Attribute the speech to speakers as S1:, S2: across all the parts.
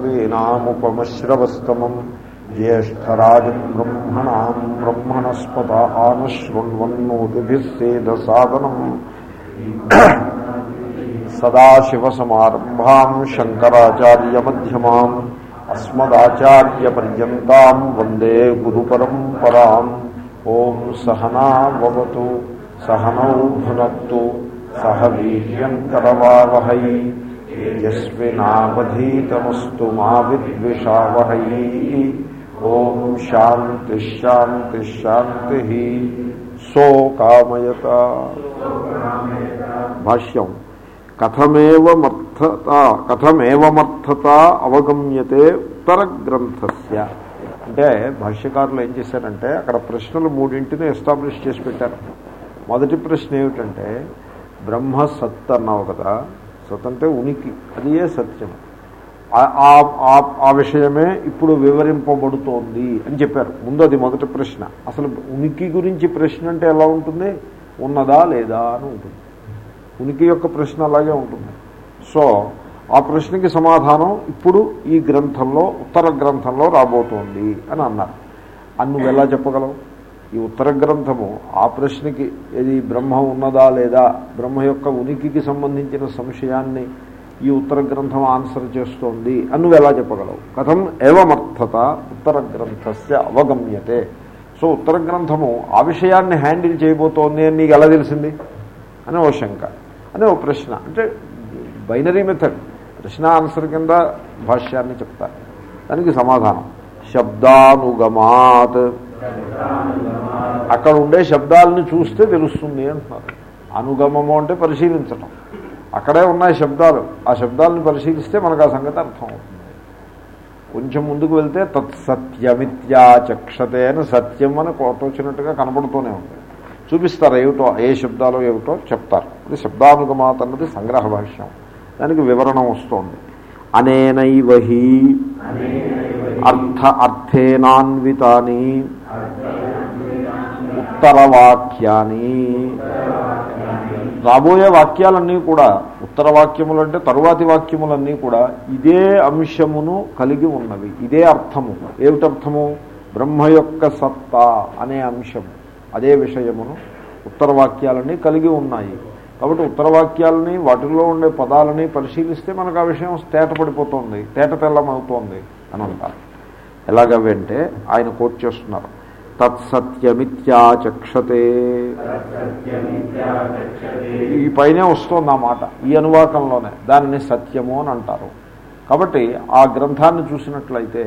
S1: శ్రీనాముపమశ్రవస్తమం జ్యేష్టరాజం బ్రహ్మణాం బ్రహ్మణస్పత ఆనుశృణ్వన్నోతిభిస్సేదసాదనం సదాశివసమారంభాం శంకరాచార్యమ్యమాం అస్మదాచార్యపర్యంతం వందే గురుపరంపరాం. ఓం సహనావతు సహనౌ భునత్తు సహ వీర్యంకరవావహై. తేజస్వినావధీతమస్తు మా విద్విషావహై. ఓం శాంతి శాంతి శాంతి సో కామయత. భాష్యం. కథమేవమర్థత కథమేవమర్థత అవగమ్యతే ఉత్తరగ్రంథస్య. అంటే భాష్యకారులు ఏం చేశారంటే అక్కడ ప్రశ్నలు మూడింటిని ఎస్టాబ్లిష్ చేసి పెట్టారు. మొదటి ప్రశ్న ఏమిటంటే బ్రహ్మ సత్ అన్నావు కదా సత్ అంటే ఉనికి. అది ఏ సత్యం. ఆ విషయమే ఇప్పుడు వివరింపబడుతోంది అని చెప్పారు. ముందు అది మొదటి ప్రశ్న. అసలు ఉనికి గురించి ప్రశ్న అంటే ఎలా ఉంటుంది? ఉన్నదా లేదా అని ఉంటుంది. ఉనికి యొక్క ప్రశ్న అలాగే ఉంటుంది. సో ఆ ప్రశ్నకి సమాధానం ఇప్పుడు ఈ గ్రంథంలో ఉత్తర గ్రంథంలో రాబోతోంది అని అన్నారు. అని నువ్వు ఎలా చెప్పగలవు? ఈ ఉత్తర గ్రంథము ఆ ప్రశ్నకి ఏది బ్రహ్మ ఉన్నదా లేదా బ్రహ్మ యొక్క ఉనికికి సంబంధించిన సంశయాన్ని ఈ ఉత్తర గ్రంథం ఆన్సర్ చేస్తోంది అని నువ్వు ఎలా చెప్పగలవు? కథం ఏవమర్థత ఉత్తర గ్రంథస్య అవగమ్యతే. సో ఉత్తర గ్రంథము ఆ విషయాన్ని హ్యాండిల్ చేయబోతోంది అని నీకు ఎలా తెలిసింది? అని ఓ శంక. అనే ఓ ప్రశ్న. అంటే బైనరీ మెథడ్. ప్రశ్న ఆన్సర్ కింద భాష్యాన్ని చెప్తారు. దానికి సమాధానం. శబ్దానుగమాత్. అక్కడ ఉండే శబ్దాలను చూస్తే తెలుస్తుంది అంటున్నారు. అనుగమము అంటే పరిశీలించటం. అక్కడే ఉన్నాయి శబ్దాలు. ఆ శబ్దాలను పరిశీలిస్తే మనకు ఆ సంగతి అర్థం అవుతుంది కొంచెం ముందుకు వెళ్తే తత్సత్యమిత్యాచక్షతే అని సత్యం అని కొట్టొచ్చినట్టుగా కనబడుతూనే ఉంది. చూపిస్తారు ఏమిటో ఏ శబ్దాలు ఏమిటో చెప్తారు. ఇది శబ్దానుగమాత అన్నది సంగ్రహ భాష్యం. దానికి వివరణ వస్తోంది. అనేనైవహి అర్థ అర్థేనాన్వితాని ఉత్తరవాక్యాన్ని రాబోయే వాక్యాలన్నీ కూడా ఉత్తర వాక్యములు అంటే తరువాతి వాక్యములన్నీ కూడా ఇదే అంశమును కలిగి ఉన్నవి. ఇదే అర్థము. ఏమిటర్థము? బ్రహ్మ యొక్క సత్తా అనే అంశము. అదే విషయమును ఉత్తర వాక్యాలన్నీ కలిగి ఉన్నాయి. కాబట్టి ఉత్తర వాక్యాలని వాటిల్లో ఉండే పదాలని పరిశీలిస్తే మనకు ఆ విషయం తేట పడిపోతుంది తేట తెల్లమవుతోంది అని అంటారు ఎలాగవంటే ఆయన కోట్ చేస్తున్నారు. తత్సత్యమిత్యాచక్షతే ఈ పైనే వస్తుంది ఆ మాట ఈ అనువాకంలోనే. దానిని సత్యము అని అంటారు. కాబట్టి ఆ గ్రంథాన్ని చూసినట్లయితే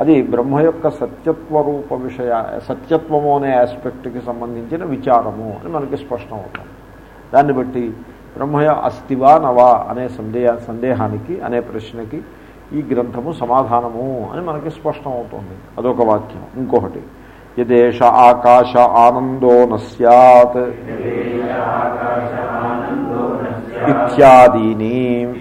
S1: అది బ్రహ్మ యొక్క సత్యత్వ రూప విషయ సత్యత్వము అనే ఆస్పెక్ట్కి సంబంధించిన విచారము అని మనకి స్పష్టం అవుతుంది దాన్ని బట్టి బ్రహ్మయ అస్తివా నవా అనే సందేహ సందేహానికి అనే ప్రశ్నకి ఈ గ్రంథము సమాధానము అని మనకి స్పష్టం అవుతుంది అదొక వాక్యం. ఇంకొకటి. యదేశ ఆకాశ ఆనందో నస్యాత్ ఇత్యాదీని.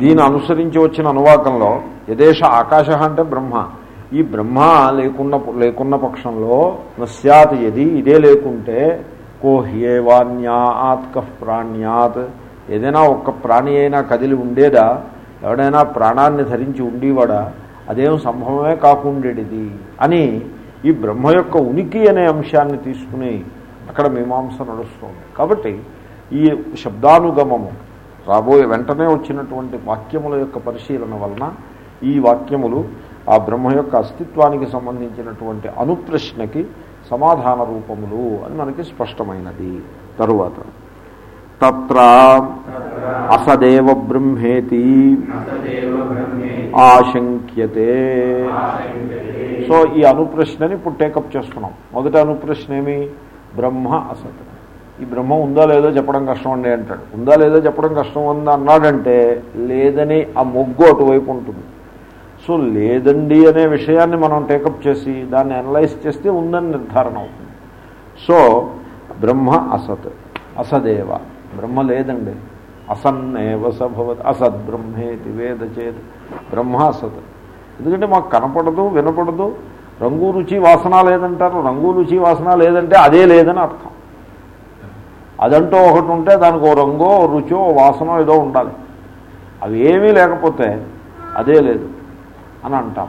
S1: దీని అనుసరించి వచ్చిన అనువాకంలో యదేశ ఆకాశ అంటే బ్రహ్మ. ఈ బ్రహ్మ లేకున్న లేకున్న పక్షంలో నస్యాత్ ఎది ఇదే లేకుంటే కోహ్యేవాన్యాత్ ఆత్క ప్రాణ్యాత్. ఏదైనా ఒక్క ప్రాణి అయినా కదిలి ఉండేదా? ఎవడైనా ప్రాణాన్ని ధరించి ఉండేవాడా? అదేం సంభవమే కాకుండేది అని ఈ బ్రహ్మ యొక్క ఉనికి అనే అంశాన్ని తీసుకుని అక్కడ మీమాంస నడుస్తుంది. కాబట్టి ఈ శబ్దానుగమము రాబోయే వెంటనే వచ్చినటువంటి వాక్యముల యొక్క పరిశీలన వలన ఈ వాక్యములు ఆ బ్రహ్మ యొక్క అస్తిత్వానికి సంబంధించినటువంటి అనుప్రశ్నకి సమాధాన రూపములు అని మనకి స్పష్టమైనది. తరువాత తత్ర అసదేవ బ్రహ్మేతి ఆశంక్యతే. సో ఈ అనుప్రశ్నని ఇప్పుడు టేకప్ చేస్తున్నాం. మొదటి అనుప్రశ్న ఏమి? బ్రహ్మ అసత్. ఈ బ్రహ్మ ఉందా లేదో చెప్పడం కష్టం అండి అంటాడు. ఉందా లేదో చెప్పడం కష్టం ఉందా అన్నాడంటే లేదని ఆ మొగ్గు అటువైపు ఉంటుంది. సో లేదండి అనే విషయాన్ని మనం టేకప్ చేసి దాన్ని అనలైజ్ చేస్తే ఉందని నిర్ధారణ అవుతుంది. సో బ్రహ్మ అసత్ అసదేవ. బ్రహ్మ లేదండి. అసన్నేవ సభవత్ అసద్ బ్రహ్మేతి వేద చేత్ బ్రహ్మ అసత్ ఎందుకంటే మాకు కనపడదు వినపడదు. రంగు రుచి వాసన లేదంటారు. రంగు రుచి వాసన లేదంటే అదే లేదని అర్థం. అదంటూ ఒకటి ఉంటే దానికి ఓ రంగో రుచో వాసనో ఏదో ఉండాలి. అవి ఏమీ లేకపోతే అదే లేదు అని అంటాం.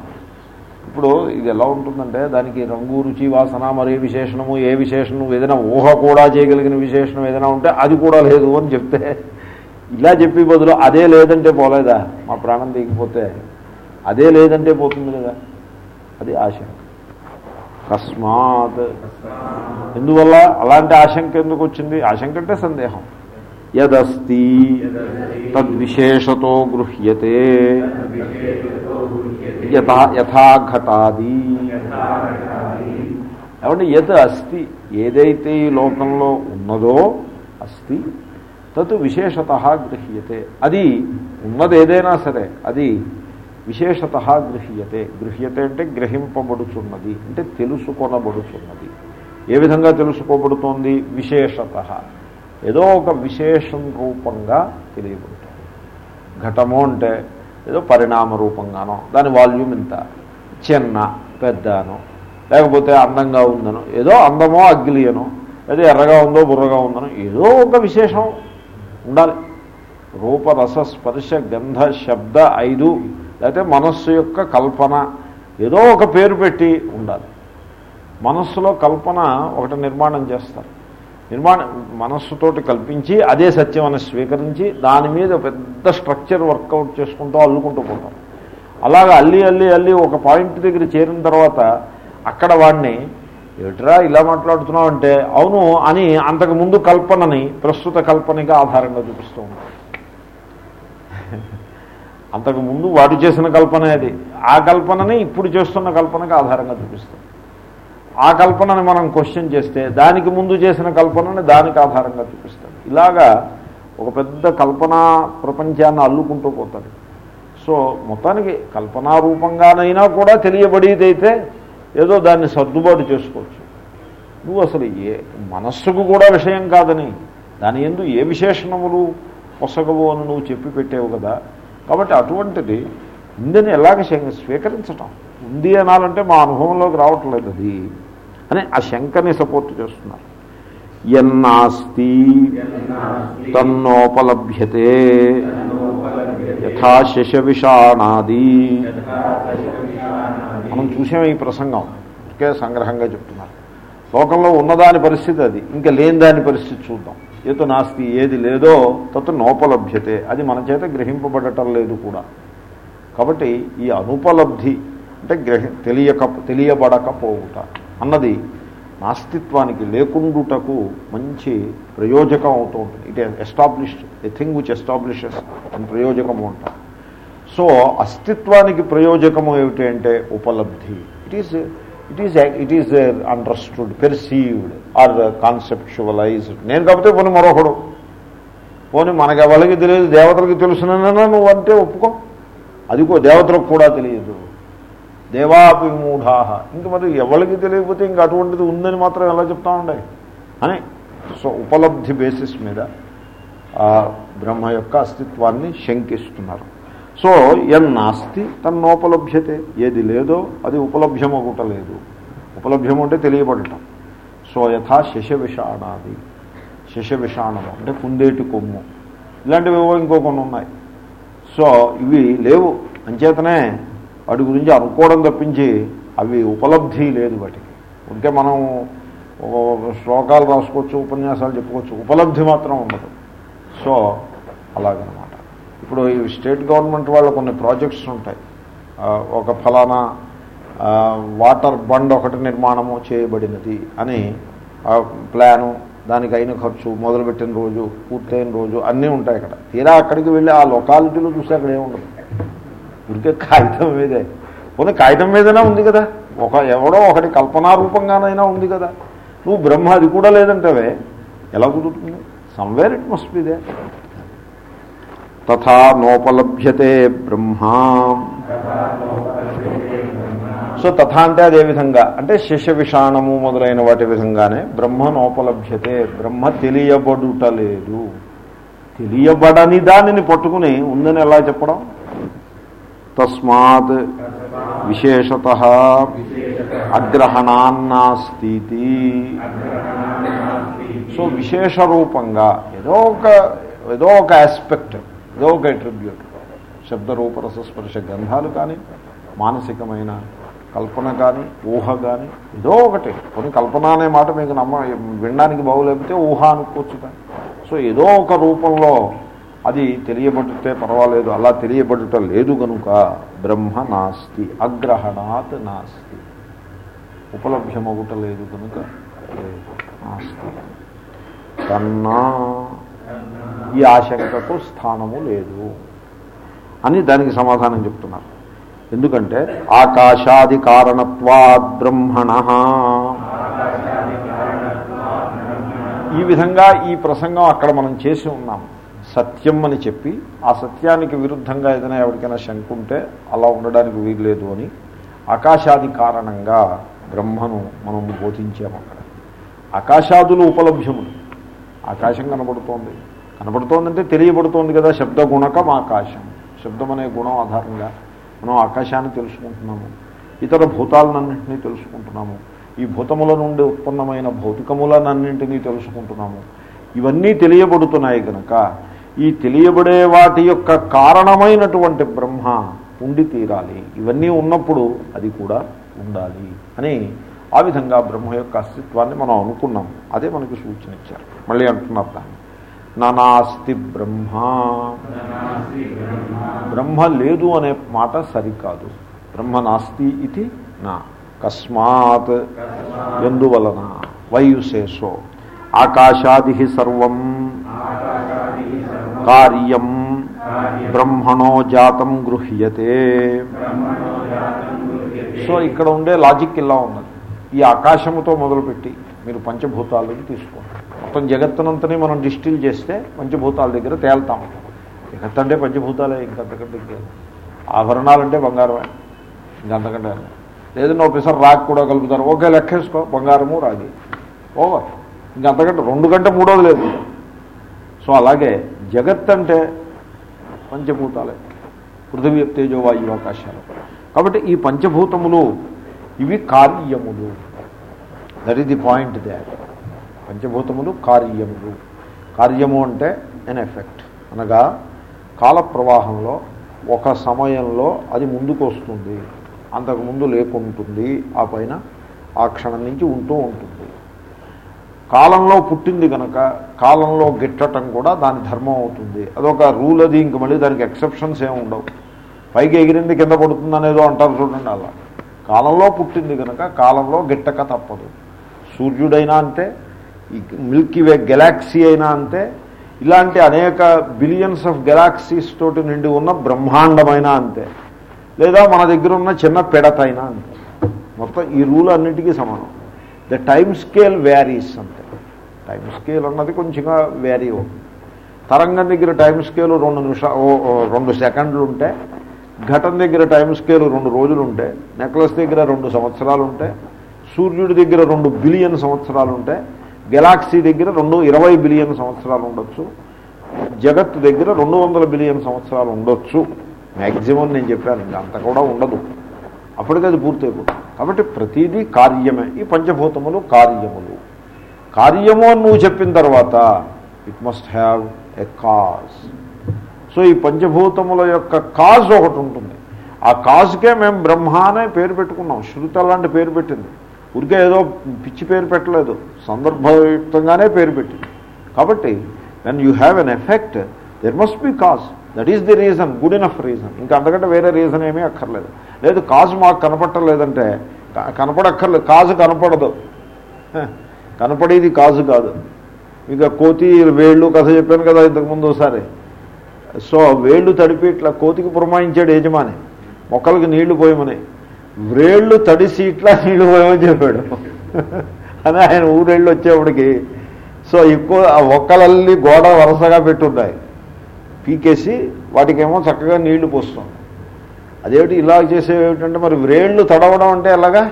S1: ఇప్పుడు ఇది ఎలా ఉంటుందంటే దానికి రంగు రుచి వాసన మరే విశేషణము ఏ విశేషణం ఏదైనా ఊహ కూడా చేయగలిగిన విశేషణం ఏదైనా ఉంటే అది కూడా లేదు అని చెప్తే ఇలా చెప్పి బదులు అదే లేదంటే పోలేదా? మా ప్రాణం దిగిపోతే అదే లేదంటే పోతుంది కదా. అది ఆశంక తస్మాత్. ఎందువల్ల అలాంటి ఆశంక ఎందుకు వచ్చింది? ఆశంక అంటే సందేహం. యదస్తి. తద్విశేషతో గృహ్యతే. యథాఘటాది. ఏమంటే యత్ అస్తి ఏదైతే ఈ లోకంలో ఉన్నదో అస్తి తత్ విశేషత గృహ్యతే. అది ఉన్నది ఏదైనా సరే అది విశేషత గృహ్యతే. గృహ్యతే అంటే గ్రహింపబడుచున్నది అంటే తెలుసుకొనబడుచున్నది. ఏ విధంగా తెలుసుకోబడుతోంది? విశేషత. ఏదో ఒక విశేషం రూపంగా తెలియబడుతుంది ఘటము అంటే ఏదో పరిణామ రూపంగానో దాని వాల్యూమ్ ఇంత చిన్న పెద్దనో లేకపోతే అందంగా ఉందనో ఏదో అందమో అగ్లియనో ఏదో ఎర్రగా ఉందో బుర్రగా ఉందనో ఏదో ఒక విశేషం ఉండాలి. రూప రస స్పర్శ గంధ శబ్ద ఐదు లేకపోతే మనస్సు యొక్క కల్పన ఏదో ఒక పేరు పెట్టి ఉండాలి. మనస్సులో కల్పన ఒకటి నిర్మాణం చేస్తారు. నిర్మాణం మనస్సుతోటి కల్పించి అదే సత్యం అని స్వీకరించి దాని మీద పెద్ద స్ట్రక్చర్ వర్కౌట్ చేసుకుంటూ అల్లుకుంటూ పోతారు అలాగా అల్లి అల్లి అల్లి ఒక పాయింట్ దగ్గర చేరిన తర్వాత అక్కడ వాడిని ఏమిట్రా ఇలా మాట్లాడుతున్నావు అంటే అవును అని అంతకు ముందు కల్పనని ప్రస్తుత కల్పనగా ఆధారంగా చూపిస్తూ ఉంటాం అంతకు ముందు వాడు చేసిన కల్పన అది. ఆ కల్పనని ఇప్పుడు చేస్తున్న కల్పనకు ఆధారంగా చూపిస్తాం. ఆ కల్పనని మనం క్వశ్చన్ చేస్తే దానికి ముందు చేసిన కల్పనని దానికి ఆధారంగా చూపిస్తాడు. ఇలాగా ఒక పెద్ద కల్పనా ప్రపంచాన్ని అల్లుకుంటూ పోతాడు. సో మొత్తానికి కల్పనారూపంగానైనా కూడా తెలియబడేదైతే ఏదో దాన్ని సర్దుబాటు చేసుకోవచ్చు. నువ్వు అసలు ఏ మనస్సుకు కూడా విషయం కాదని దాని ఎందు ఏ విశేషణములు పొసగవు అని నువ్వు చెప్పి పెట్టావు కదా. కాబట్టి అటువంటిది ఉందని ఎలాగ స్వీకరించటం? ఉంది అనాలంటే మా అనుభవంలోకి రావట్లేదు అది. అని ఆ శంకని సపోర్ట్ చేస్తున్నారు. ఎన్నాస్తి? తన్నోపలభ్యతే. యథా శశవిషాణాది. మనం చూసాం ఈ ప్రసంగం. ఒకే సంగ్రహంగా చెప్తున్నారు. లోకంలో ఉన్నదాని పరిస్థితి అది. ఇంకా లేని దాని పరిస్థితి చూద్దాం. ఏదో నాస్తి ఏది లేదో తత్తు నోపలభ్యతే. అది మన చేత గ్రహింపబడటం లేదు కూడా. కాబట్టి ఈ అనుపలబ్ధి అంటే గ్రహి తెలియక తెలియబడకపోవుట. అన్నది నాస్తిత్వానికి లేకుండుటకు మంచి ప్రయోజకం అవుతూ ఉంటుంది. It established a thing which establishes అని ప్రయోజకము అంటారు సో అస్తిత్వానికి ప్రయోజకము ఏమిటి అంటే ఉపలబ్ధి. It is it is it is understood perceived or conceptualized నేను కాకపోతే పోనీ మరొకడు. పోనీ మనకి ఎవరికి తెలియదు దేవతలకి తెలుసునన్నా నువ్వు అంటే ఒప్పుకో. అదిగో దేవతలకు కూడా తెలియదు. దేవాభిమూఢాహ ఇంక మరి ఎవరికి తెలియకపోతే ఇంక అటువంటిది ఉందని మాత్రం ఎలా చెప్తా ఉండే? అని? సో ఉపలబ్ధి బేసిస్ మీద ఆ బ్రహ్మ యొక్క అస్తిత్వాన్ని శంకిస్తున్నారు. సో ఎన్నాస్తి తన్నోపలభ్యతే. ఏది లేదో అది ఉపలభ్యమగుట లేదు ఉపలభ్యం అంటే తెలియబడటం. సో యథా శశవిషాణాది. విషాణాది అంటే కుందేటి కొమ్ము. ఇలాంటివి ఇంకో కొన్ని ఉన్నాయి. సో ఇవి లేవు. అంచేతనే వాటి గురించి అనుకోవడం తప్పించి అవి ఉపలబ్ధి లేదు వాటికి. ఉంటే మనం శ్లోకాలు రాసుకోవచ్చు ఉపన్యాసాలు చెప్పుకోవచ్చు ఉపలబ్ధి మాత్రం ఉండదు. సో అలాగనమాట. ఇప్పుడు ఈ స్టేట్ గవర్నమెంట్ వాళ్ళ కొన్ని ప్రాజెక్ట్స్ ఉంటాయి. ఒక ఫలానా వాటర్ బండ్ ఒకటి నిర్మాణము చేయబడినది అని ప్లాను దానికి అయిన ఖర్చు మొదలుపెట్టిన రోజు పూర్తయిన రోజు అన్నీ ఉంటాయి అక్కడ. తీరా అక్కడికి వెళ్ళి ఆ లొకాలిటీలో చూస్తే అక్కడ ఏముండదు. ఉడికే కాగితం మీదే. పోనీ కాగితం మీదనే ఉంది కదా. ఒక ఎవడో ఒకటి కల్పనారూపంగానైనా ఉంది కదా. నువ్వు బ్రహ్మ అది కూడా లేదంటవే. ఎలా కుదురుతుంది? Somewhere it must be there తథా నోపలభ్యతే బ్రహ్మ. సో తథా అంటే అదే విధంగా. అంటే శిష విషాణము మొదలైన వాటి విధంగానే బ్రహ్మ నోపలభ్యతే. బ్రహ్మ తెలియబడుటలేదు తెలియబడని దానిని పట్టుకుని ఉందని ఎలా చెప్పడం? తస్మాత్ విశేషత అగ్రహణాన్నాస్తి సో విశేష రూపంగా ఏదో ఒక ఏదో ఒక ఆస్పెక్ట్ ఏదో ఒక అట్రిబ్యూట్ శబ్దరూపరసస్పర్శ గంధాలు కానీ మానసికమైన కల్పన కానీ ఊహ కానీ ఏదో ఒకటి. కొన్ని కల్పన అనే మాట మీకు నమ్మ వినడానికి బాగులేకపోతే ఊహ అనుకోవచ్చు కానీ. సో ఏదో ఒక రూపంలో అది తెలియబడితే పర్వాలేదు అలా తెలియబడుట లేదు కనుక బ్రహ్మ నాస్తి అగ్రహణాత్ నాస్తి. ఉపలభ్యమగుట లేదు కనుక నాస్తి. కన్నా ఈ ఆశంకకు స్థానము లేదు అని దానికి సమాధానం చెప్తున్నారు. ఎందుకంటే ఆకాశాది కారణత్వాద్ బ్రహ్మణ. ఈ విధంగా ఈ ప్రసంగం అక్కడ మనం చేసి ఉన్నాం. సత్యం అని చెప్పి ఆ సత్యానికి విరుద్ధంగా ఏదైనా ఎవరికైనా శంక ఉంటే అలా ఉండడానికి వీల్లేదు అని ఆకాశాది కారణంగా బ్రహ్మను మనం బోధించాము అక్కడ. ఆకాశాదులు ఉపలభ్యములు. ఆకాశం కనబడుతోంది. కనబడుతోందంటే తెలియబడుతోంది కదా శబ్ద గుణకం ఆకాశం. శబ్దం అనే గుణం ఆధారంగా మనం ఆకాశాన్ని తెలుసుకుంటున్నాము. ఇతర భూతాలన్నింటినీ తెలుసుకుంటున్నాము. ఈ భూతముల నుండి ఉత్పన్నమైన భౌతికములనన్నింటినీ తెలుసుకుంటున్నాము. ఇవన్నీ తెలియబడుతున్నాయి కనుక ఈ తెలియబడే వాటి యొక్క కారణమైనటువంటి బ్రహ్మ ఉండి తీరాలి. ఇవన్నీ ఉన్నప్పుడు అది కూడా ఉండాలి అని ఆ విధంగా బ్రహ్మ యొక్క అస్తిత్వాన్ని మనం అనుకున్నాం. అదే మనకి సూచన ఇచ్చారు మళ్ళీ అంటున్నారు దాన్ని. నానాస్తి బ్రహ్మ. బ్రహ్మ లేదు అనే మాట సరికాదు. బ్రహ్మ నాస్తి ఇది నా. కస్మాత్ ఎందువలన? వయుశేషో. ఆకాశాది సర్వం. కార్యం బ్రహ్మణో జాతం గృహ్యతే. సో ఇక్కడ ఉండే లాజిక్ ఇలా ఉన్నది. ఈ ఆకాశముతో మొదలుపెట్టి మీరు పంచభూతాలను తీసుకోండి. మొత్తం జగత్తునంతని మనం డిస్టిల్ చేస్తే పంచభూతాల దగ్గర తేల్తాం. జగత్ అంటే పంచభూతాలే ఇంకంతకంటే ఇంకేం ఆభరణాలంటే బంగారమే ఇంకంతకంటే లేదంటే ఒకసారి రాగి కూడా కలుపుతారు. ఓకే లెక్కేసుకో బంగారము రాగి. ఓవర్. ఇంకంతకంటే రెండు గంట మూడోది లేదు. సో అలాగే జగత్ అంటే పంచభూతాలే. పృథివీ తేజో వాయు ఆకాశాలు. కాబట్టి ఈ పంచభూతములు ఇవి కార్యములు. That is the point they పంచభూతములు కార్యములు. కార్యము అంటే ఎన్ ఎఫెక్ట్ అనగా కాల ప్రవాహంలో ఒక సమయంలో అది ముందుకు వస్తుంది అంతకుముందు లేకుంటుంది. ఆ పైన ఆ క్షణం నుంచి ఉంటూ ఉంటుంది. కాలంలో పుట్టింది కనుక కాలంలో గిట్టటం కూడా దాని ధర్మం అవుతుంది. అదొక రూల్ అది ఇంక మళ్ళీ దానికి ఎక్సెప్షన్స్ ఏమి ఉండవు. పైకి ఎగిరింది కింద పడుతుంది అనేదో అంటారు చూడండి అలా. కాలంలో పుట్టింది కనుక కాలంలో గిట్టక తప్పదు. సూర్యుడైనా అంతే ఈ మిల్కీ వే గెలాక్సీ అయినా అంతే ఇలాంటి అనేక బిలియన్స్ ఆఫ్ గెలాక్సీస్ తోటి నిండి ఉన్న బ్రహ్మాండమైన అంతే. లేదా మన దగ్గర ఉన్న చిన్న పెడతైనా అంతే. మొత్తం ఈ రూల్ అన్నిటికీ సమానం. ద టైమ్ స్కేల్ వ్యారీస్ అంతే. టైం స్కేల్ అన్నది కొంచెంగా వ్యారీ అవుతుంది తరంగం దగ్గర టైం స్కేలు రెండు నిమిషా రెండు సెకండ్లు ఉంటే ఘటన దగ్గర టైం స్కేలు రెండు రోజులు ఉంటే నెక్లెస్ దగ్గర రెండు సంవత్సరాలు ఉంటే సూర్యుడి దగ్గర రెండు బిలియన్ సంవత్సరాలు ఉంటే గెలాక్సీ దగ్గర రెండు ఇరవై బిలియన్ సంవత్సరాలు ఉండొచ్చు జగత్తు దగ్గర రెండు వందల బిలియన్ సంవత్సరాలు ఉండొచ్చు మ్యాక్సిమం నేను చెప్పాను ఇంకా అంత కూడా ఉండదు. అప్పటికి అది పూర్తయిపోతుంది. కాబట్టి ప్రతిదీ కార్యమే. ఈ పంచభూతములు కార్యములు. కార్యము అని నువ్వు చెప్పిన తర్వాత it must have a cause so ఈ పంచభూతముల యొక్క కాజ్ ఒకటి ఉంటుంది. ఆ కాజ్కే మేము బ్రహ్మ అనే పేరు పెట్టుకున్నాం. శృతి అలాంటి పేరు పెట్టింది. ఊరికే ఏదో పిచ్చి పేరు పెట్టలేదు. సందర్భయుక్తంగానే పేరు పెట్టింది. కాబట్టి when you have an effect there must be cause that is the reason good enough reason ఇంకా అంతకంటే వేరే రీజన్ ఏమీ అక్కర్లేదు. లేదు కాజు మాకు కనపట్టలేదంటే కనపడక్కర్లేదు. కాజు కనపడదు. కనపడేది కాజు కాదు. ఇంకా కోతి వేళ్ళు కథ చెప్పాను కదా ఇంతకుముందు ఒకసారి సో వేళ్ళు తడిపి ఇట్లా కోతికి పురమాయించాడు యజమాని. మొక్కలకి నీళ్ళు పోయమని. వ్రేళ్ళు తడిసి ఇట్లా నీళ్ళు పోయమని చెప్పాడు. అని ఆయన ఊరేళ్ళు వచ్చేప్పటికి. సో ఎక్కువ ఆ ఒక్కలల్లి గోడ వరుసగా పెట్టున్నాయి పీకేసి వాటికేమో చక్కగా నీళ్ళు పోస్తాం. అదేమిటి ఇలా చేసేవి ఏమిటంటే మరి వ్రేళ్ళు తడవడం అంటే ఎలాగా?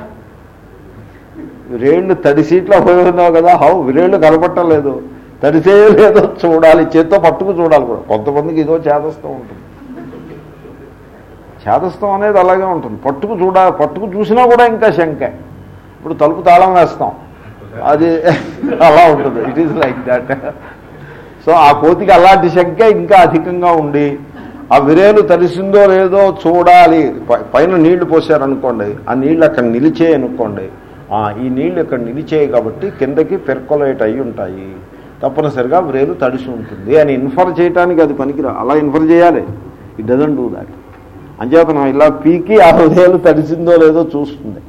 S1: వ్రేళ్ళు తడి సీట్లో పోయి ఉన్నావు కదా హౌ? వ్రేళ్ళు కనపట్టలేదు తడిసే లేదో చూడాలి చేత్తో పట్టుకు చూడాలి కూడా. కొంతమందికి ఇదో చేదస్తం ఉంటుంది. చేదస్తం అనేది అలాగే ఉంటుంది. పట్టుకు చూడాలి పట్టుకు చూసినా కూడా ఇంకా శంకే. ఇప్పుడు తలుపు తాళం వేస్తాం. అది అలా ఉంటుంది. It is like that so ఆ కోతికి అలాంటి శంకే ఇంకా అధికంగా ఉండి ఆ విరేలు తడిసిందో లేదో చూడాలి. పైన నీళ్ళు పోసారనుకోండి ఆ నీళ్ళు అక్కడ నిలిచే అనుకోండి ఈ నీళ్ళు ఇక్కడ నిలిచేయి కాబట్టి కిందకి పెర్కొలేట్ అయి ఉంటాయి. తప్పనిసరిగా వ్రేలు తడిసి ఉంటుంది. అని ఇన్ఫర్ చేయడానికి అది పనికిరా అలా ఇన్ఫర్ చేయాలి. ఇట్ డజన్ డూ దాట్ అంచేతనం ఇలా పీకి ఆ వ్రేలు తడిసిందో లేదో చూస్తుంది.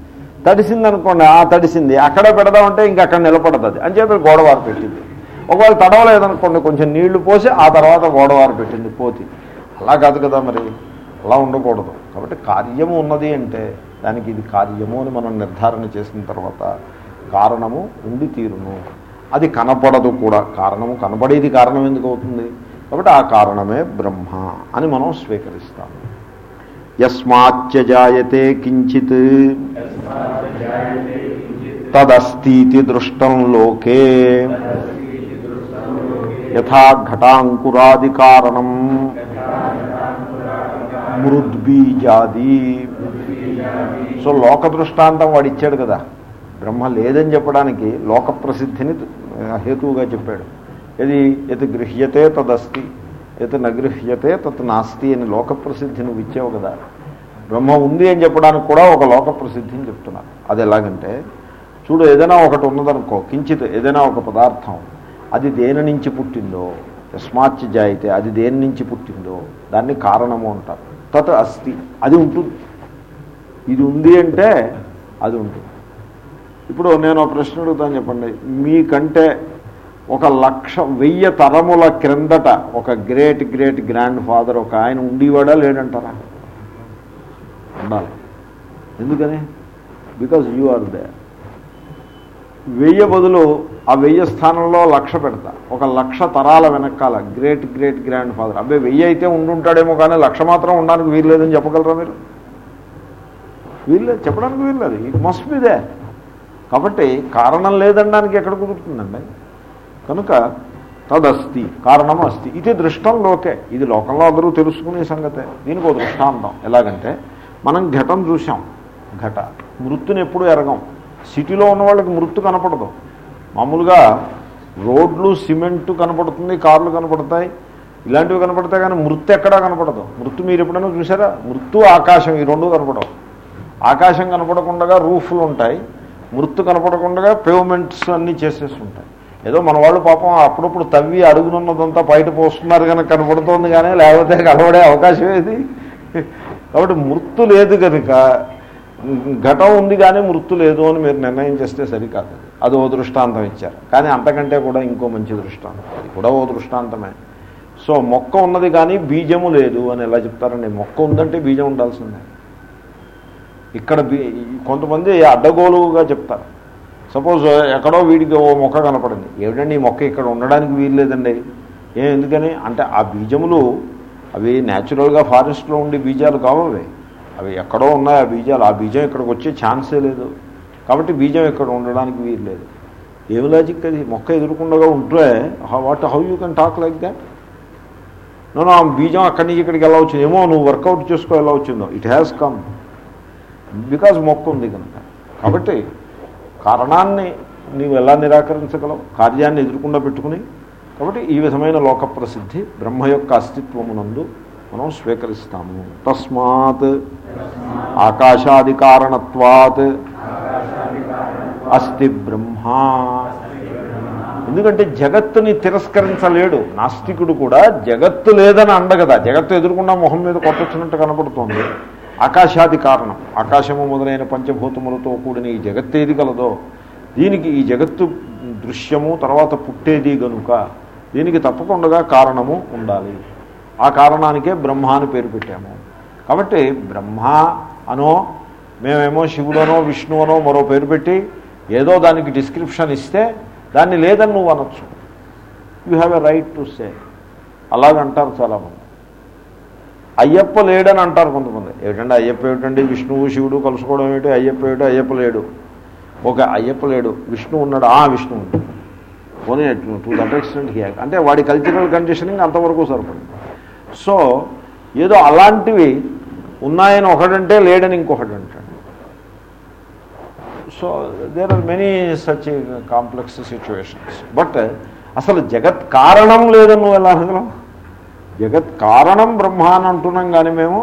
S1: తడిసింది అనుకోండి ఆ తడిసింది. అక్కడ పెడదామంటే ఇంకా అక్కడ నిలబడుతుంది. అంచేత గోడవారు పెట్టింది. ఒకవేళ తడవలేదనుకోండి కొంచెం నీళ్ళు పోసి ఆ తర్వాత గోడవారు పెట్టింది పోతి. అలా కాదు కదా మరి. అలా ఉండకూడదు. కాబట్టి కార్యము ఉన్నది అంటే దానికి ఇది కార్యము అని మనం నిర్ధారణ చేసిన తర్వాత కారణము ఉండి తీరును. అది కనపడదు కూడా. కారణము కనపడేది కారణం ఎందుకు అవుతుంది? కాబట్టి ఆ కారణమే బ్రహ్మ అని మనం స్వీకరిస్తాము. యస్మాచ్చజాయతే కించిత్. తదస్తీతి దృష్టం లోకే. యథా ఘటాంకురాది కారణం. మృద్బీజాది. సో లోక దృష్టాంతం వాడు ఇచ్చాడు కదా. బ్రహ్మ లేదని చెప్పడానికి లోక ప్రసిద్ధిని హేతువుగా చెప్పాడు. ఇది ఎత్ గృహ్యతే తదస్తి ఎత్ నగృహ్యతే తత్ నాస్తి అని లోక ప్రసిద్ధి నువ్వు ఇచ్చావు కదా. బ్రహ్మ ఉంది అని చెప్పడానికి కూడా ఒక లోక ప్రసిద్ధిని చెప్తున్నారు. అది ఎలాగంటే చూడు ఏదైనా ఒకటి ఉన్నదనుకో కించిత్ ఏదైనా ఒక పదార్థం అది దేని నుంచి పుట్టిందో స్మార్చ్ జాయితే అది దేని నుంచి పుట్టిందో దాన్ని కారణము అంటారు. తత్ అస్తి అది ఉంటుంది. ఇది ఉంది అంటే అది ఉంటుంది. ఇప్పుడు నేను ప్రశ్న అడుగుతాను చెప్పండి. మీకంటే ఒక లక్ష వెయ్యి తరముల క్రిందట ఒక గ్రేట్ గ్రేట్ గ్రాండ్ ఫాదర్ ఒక ఆయన ఉండేవాడా లేడంటారా? ఉండాలి. ఎందుకని? Because you are there. వెయ్యి బదులు ఆ వెయ్యి స్థానంలో లక్ష పెడతా. ఒక లక్ష తరాల వెనకాల గ్రేట్ గ్రేట్ గ్రాండ్ ఫాదర్. అబ్బాయి వెయ్యి అయితే ఉండుంటాడేమో కానీ లక్ష మాత్రం ఉండడానికి వీల్లేదని చెప్పగలరా మీరు? వీళ్ళు చెప్పడానికి వీల్లేదు. ఇట్ మస్ట్ బి దే కాబట్టి కారణం లేదనడానికి ఎక్కడ కుదురుతుందండి? కనుక తదస్తి కారణం అస్తి. ఇది దృష్టంలోకే ఇది లోకంలో అందరూ తెలుసుకునే సంగతే. దీనికి ఒక దృష్టాంతం. ఎలాగంటే మనం ఘటం చూసాం ఘట. మృత్యుని ఎప్పుడు ఎరగం. సిటీలో ఉన్న వాళ్ళకి మృत्यు కనపడదు. మామూలుగా రోడ్లు సిమెంట్ కనపడుతుంది కార్లు కనపడతాయి. ఇలాంటివి కనపడతాయి కానీ మృత్తు ఎక్కడా కనపడదు. మృత్తు మీరు ఎప్పుడైనా చూసారా మృత్తు ఆకాశం ఈ రెండు కనపడవు. ఆకాశం కనపడకుండా రూఫ్లు ఉంటాయి మృత్తు కనపడకుండా పేమెంట్స్ అన్నీ చేసేసి ఉంటాయి ఏదో మన వాళ్ళు పాపం అప్పుడప్పుడు తవ్వి అడుగునున్నదంతా బయట పోస్తున్నారు కనుక కనపడుతోంది కానీ లేకపోతే కనబడే అవకాశం ఏది? కాబట్టి మృత్తు లేదు కనుక ఘటం ఉంది కానీ మృత్తు లేదు అని మీరు నిర్ణయం చేస్తే సరికాదు. అది ఓ దృష్టాంతం ఇచ్చారు. కానీ అంతకంటే కూడా ఇంకో మంచి దృష్టాంతం. అది కూడా ఓ దృష్టాంతమే. సో మొక్క ఉన్నది కానీ బీజము లేదు అని ఎలా చెప్తారండి? మొక్క ఉందంటే బీజం ఉండాల్సిందే. ఇక్కడ కొంతమంది అడ్డగోలుగా చెప్తారు. సపోజ్ ఎక్కడో వీడికి ఓ మొక్క కనపడింది. ఏమిటండి ఈ మొక్క ఇక్కడ ఉండడానికి వీలు లేదండి ఏ ఎందుకని? అంటే ఆ బీజములు అవి న్యాచురల్గా ఫారెస్ట్లో ఉండే బీజాలు కావు అవి. ఎక్కడో ఉన్నాయి ఆ బీజాలు. ఆ బీజం ఇక్కడికి వచ్చే ఛాన్సే లేదు. కాబట్టి బీజం ఇక్కడ ఉండడానికి వీలు లేదు ఏమి లాజిక్ అది? మొక్క ఎదుర్కొండగా ఉంటే what how you can talk like that? No ఆ బీజం అక్కడి నుంచి ఇక్కడికి ఎలా వచ్చింది? ఏమో నువ్వు వర్కౌట్ చేసుకో ఎలా వచ్చిందో. It has come. బికాజ్ మొక్క ఉంది కనుక. కాబట్టి కారణాన్ని నీవు ఎలా నిరాకరించగలవు? కార్యాన్ని ఎదుర్కొండా పెట్టుకుని. కాబట్టి ఈ విధమైన లోక ప్రసిద్ధి బ్రహ్మ యొక్క అస్తిత్వమునందు మనం స్వీకరిస్తాము. తస్మాత్ ఆకాశాది కారణత్వాత్ అస్తి బ్రహ్మ. ఎందుకంటే జగత్తుని తిరస్కరించలేడు. నాస్తికుడు కూడా జగత్తు లేదని అండగదా. జగత్తు ఎదుర్కొన్న మొహం మీద కొట్టొచ్చినట్టు కనపడుతోంది. ఆకాశాది కారణం. ఆకాశము మొదలైన పంచభూతములతో కూడిన ఈ జగత్తు ఏది కలదో దీనికి ఈ జగత్తు దృశ్యము తర్వాత పుట్టేది గనుక దీనికి తప్పకుండా కారణము ఉండాలి. ఆ కారణానికే బ్రహ్మ అని పేరు పెట్టాము. కాబట్టి బ్రహ్మ అనో మేమేమో శివుడనో విష్ణువనో మరో పేరు పెట్టి ఏదో దానికి డిస్క్రిప్షన్ ఇస్తే దాన్ని లేదని నువ్వు అనొచ్చు. You have a right to say అలాగంటారు చాలామంది. అయ్యప్ప లేడని అంటారు కొంతమంది. ఏమిటంటే అయ్యప్ప ఏమిటండి? విష్ణువు శివుడు కలుసుకోవడం ఏమిటి? అయ్యప్ప ఏమిటి? అయ్యప్ప లేడు. ఓకే అయ్యప్ప లేడు. విష్ణు ఉన్నాడు. ఆ విష్ణు ఉంటాడు. పోనీ టు దట్ ఎక్స్టెంట్ హియా అంటే వాడి కల్చరల్ కండిషనింగ్ అంతవరకు సరిపడింది. సో ఏదో అలాంటివి ఉన్నాయని ఒకడంటే లేడని ఇంకొకటి అంటాడు. So there are many such complex situations but అసలు జగత్ కారణం లేదని నువ్వు ఎలా అనగలవు? జగత్ కారణం బ్రహ్మ అని అంటున్నాం కానీ మేము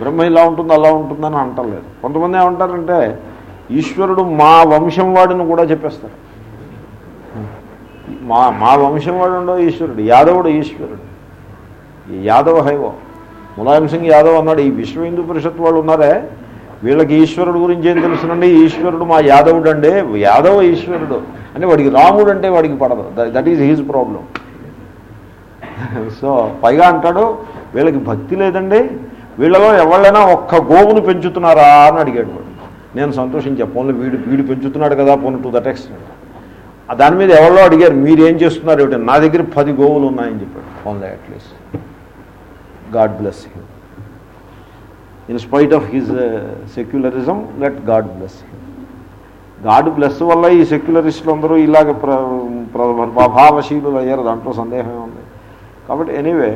S1: బ్రహ్మ ఇలా ఉంటుంది అలా ఉంటుందని అంటలేదు. కొంతమంది ఏమంటారంటే ఈశ్వరుడు మా వంశం వాడిని కూడా చెప్పేస్తారు. మా మా వంశం వాడు ఉండో ఈశ్వరుడు యాదవుడు ఈశ్వరుడు. యాదవ హైవో. ములాయం సింగ్ యాదవ్ అన్నాడు ఈ విశ్వ హిందూ పరిషత్ వాళ్ళు ఉన్నారే వీళ్ళకి ఈశ్వరుడు గురించి ఏం తెలుసునండి? ఈశ్వరుడు మా యాదవుడు అండి యాదవ ఈశ్వరుడు. అంటే వాడికి రాముడు అంటే వాడికి పడదు. That is his problem so పైగా అంటాడు వీళ్ళకి భక్తి లేదండి. వీళ్ళలో ఎవళ్ళైనా ఒక్క గోవును పెంచుతున్నారా అని అడిగాడు వాడు. నేను సంతోషించా పోన్లు వీడు వీడు పెంచుతున్నాడు కదా పోను టు దట్ ఎక్స్టెంట్ దాని మీద ఎవరో అడిగారు మీరు ఏం చేస్తున్నారు? ఏమిటి? నా దగ్గర పది గోవులు ఉన్నాయని చెప్పాడు. Only at least God bless him in spite of his secularism let God bless him God bless వల్ల ఈ సెక్యులరిస్టులు అందరూ ఇలాగ ప్ర ప్రభావశీలు అయ్యారు దాంట్లో సందేహం ఉంది. కాబట్టి ఎనీవే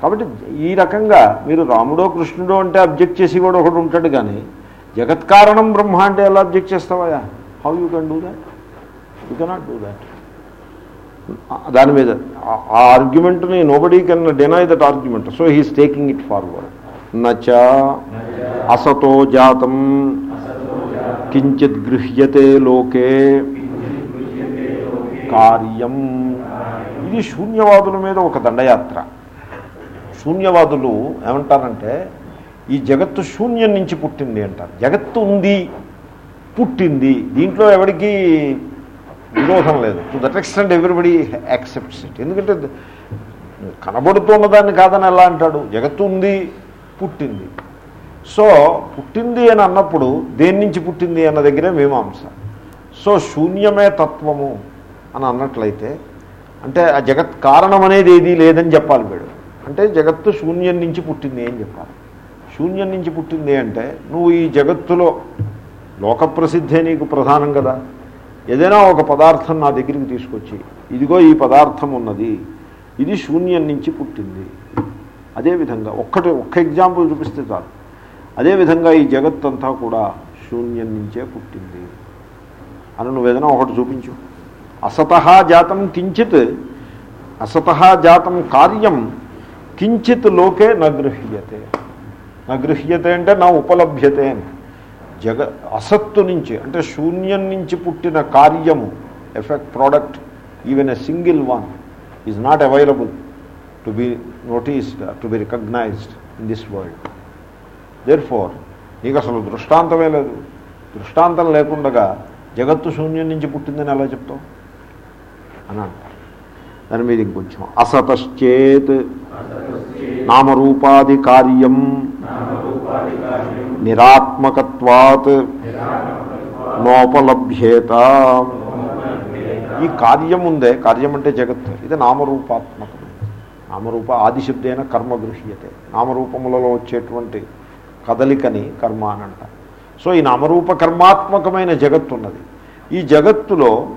S1: కాబట్టి ఈ రకంగా మీరు రాముడో కృష్ణుడో అంటే అబ్జెక్ట్ చేసి కూడా ఒకడు ఉంటాడు కానీ జగత్కారణం బ్రహ్మ అంటే ఎలా అబ్జెక్ట్ చేస్తావా how you can do that you cannot do that దాని మీద ఆ ఆర్గ్యుమెంట్ని nobody can deny that argument so he's taking it forward నచ అసతో జాతం. కించిత్ గృహ్యతే లోకే. కార్యం. ఇది శూన్యవాదుల మీద ఒక దండయాత్ర. శూన్యవాదులు ఏమంటారంటే ఈ జగత్తు శూన్యం నుంచి పుట్టింది అంటారు. జగత్తు ఉంది పుట్టింది. దీంట్లో ఎవరికి విరోధం లేదు. To that extent everybody accepts it ఎందుకంటే కనబడుతున్న దాన్ని కాదని ఎలా అంటాడు? జగత్తు ఉంది పుట్టింది. సో పుట్టింది అని అన్నప్పుడు దేని నుంచి పుట్టింది అన్న దగ్గరే మీమాంస. సో శూన్యమే తత్వము అని అన్నట్లయితే అంటే ఆ జగత్ కారణం అనేది ఏదీ లేదని చెప్పాలి వీడు. అంటే జగత్తు శూన్యం నుంచి పుట్టింది అని చెప్పాలి? శూన్యం నుంచి పుట్టింది అంటే నువ్వు ఈ జగత్తులో లోకప్రసిద్ధే నీకు ప్రధానం కదా. ఏదైనా ఒక పదార్థం నా దగ్గరికి తీసుకొచ్చి ఇదిగో ఈ పదార్థం ఉన్నది ఇది శూన్యం నుంచి పుట్టింది. అదేవిధంగా ఒక్కటి ఒక్క ఎగ్జాంపుల్ చూపిస్తే చాలు. అదేవిధంగా ఈ జగత్తంతా కూడా శూన్యం నుంచే పుట్టింది. అని నువ్వు ఏదైనా ఒకటి చూపించు. అసత జాతం కించిత్ అసత జాతం కార్యం కించిత్ లోకే నగృహ్యతే నగృహ్యతే అంటే నా ఉపలభ్యతే అని. జగ అసత్తు నుంచి అంటే శూన్యం నుంచి పుట్టిన కార్యము effect product even a single one is not available to be noticed to be recognised in this world. Therefore నీకు అసలు దృష్టాంతమే లేదు. దృష్టాంతం లేకుండగా జగత్తు శూన్యం నుంచి పుట్టిందని ఎలా చెప్తావు? అని అంటారు. దాని మీద ఇంకొంచెం అసతశ్చేత్ నామరూపాది కార్యం నిరాత్మకత్వాత్ నోపలభ్యేత. ఈ కార్యం ఉందే కార్యం అంటే జగత్తు ఇది నామరూపాత్మకం. నామరూప ఆదిశబ్దైన కర్మ గృహ్యతే. నామరూపములలో వచ్చేటువంటి కదలికని కర్మ అని అంటారు. సో ఈ నామరూప కర్మాత్మకమైన జగత్తు ఉన్నది. ఈ జగత్తులో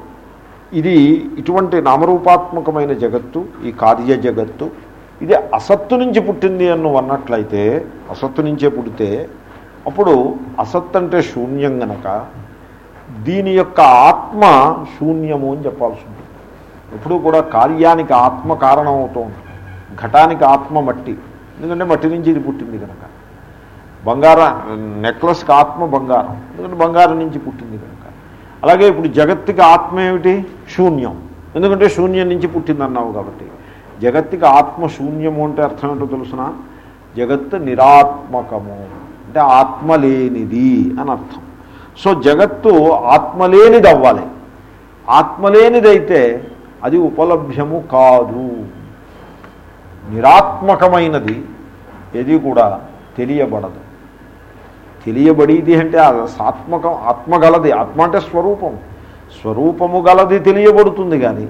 S1: ఇది ఇటువంటి నామరూపాత్మకమైన జగత్తు ఈ కార్య జగత్తు. ఇది అసత్తు నుంచి పుట్టింది అని అన్నట్లయితే అసత్తు నుంచే పుడితే అప్పుడు అసత్ అంటే శూన్యం గనక దీని యొక్క ఆత్మ శూన్యము అని చెప్పాల్సి ఉంటుంది. ఎప్పుడు కూడా కార్యానికి ఆత్మ కారణం అవుతూ ఉంటుంది. ఘటానికి ఆత్మ మట్టి. ఎందుకంటే మట్టి నుంచి ఇది పుట్టింది కనుక బంగారం నెక్లెస్కి ఆత్మ బంగారం. ఎందుకంటే బంగారం నుంచి పుట్టింది కనుక అలాగే ఇప్పుడు జగత్తుకి ఆత్మ ఏమిటి? శూన్యం. ఎందుకంటే శూన్యం నుంచి పుట్టిందన్నావు కాబట్టి. జగత్తుకి ఆత్మ శూన్యము అంటే అర్థం ఏంటో తెలుసిన? జగత్తు నిరాత్మకము. అంటే ఆత్మ లేనిది అని అర్థం. సో జగత్తు ఆత్మలేనిది అవ్వాలి. ఆత్మలేనిదైతే అది ఉపలభ్యము కాదు. నిరాత్మకమైనది ఏది కూడా తెలియబడదు. తెలియబడిది అంటే ఆత్మకం ఆత్మ గలది ఆత్మ అంటే స్వరూపం. స్వరూపము గలది తెలియబడుతుంది కానీ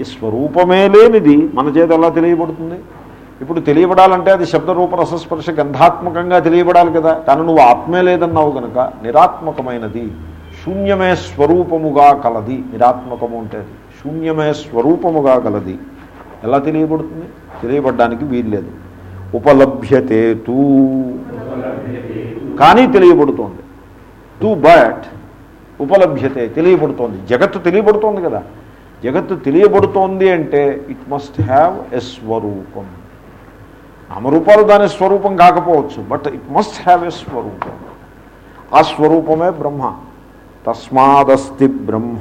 S1: ఈ స్వరూపమే లేనిది మన చేత ఎలా తెలియబడుతుంది? ఇప్పుడు తెలియబడాలంటే అది శబ్దరూప రసస్పర్శ గంధాత్మకంగా తెలియబడాలి కదా. కానీ నువ్వు ఆత్మే లేదన్నావు కనుక నిరాత్మకమైనది. శూన్యమే స్వరూపముగా కలది. నిరాత్మకము అంటే శూన్యమే స్వరూపముగా కలది ఎలా తెలియబడుతుంది? తెలియబడ్డానికి వీల్లేదు. ఉపలభ్యతే తూ. కానీ తెలియబడుతోంది. Two but ఉపలభ్యతే తెలియబడుతోంది. జగత్తు తెలియబడుతోంది కదా. జగత్తు తెలియబడుతోంది అంటే ఇట్ మస్ట్ హ్యావ్ ఎ స్వరూపం. నామరూపాలు దాని స్వరూపం కాకపోవచ్చు but it must have a స్వరూపం. ఆ స్వరూపమే బ్రహ్మ. తస్మాదస్తి బ్రహ్మ.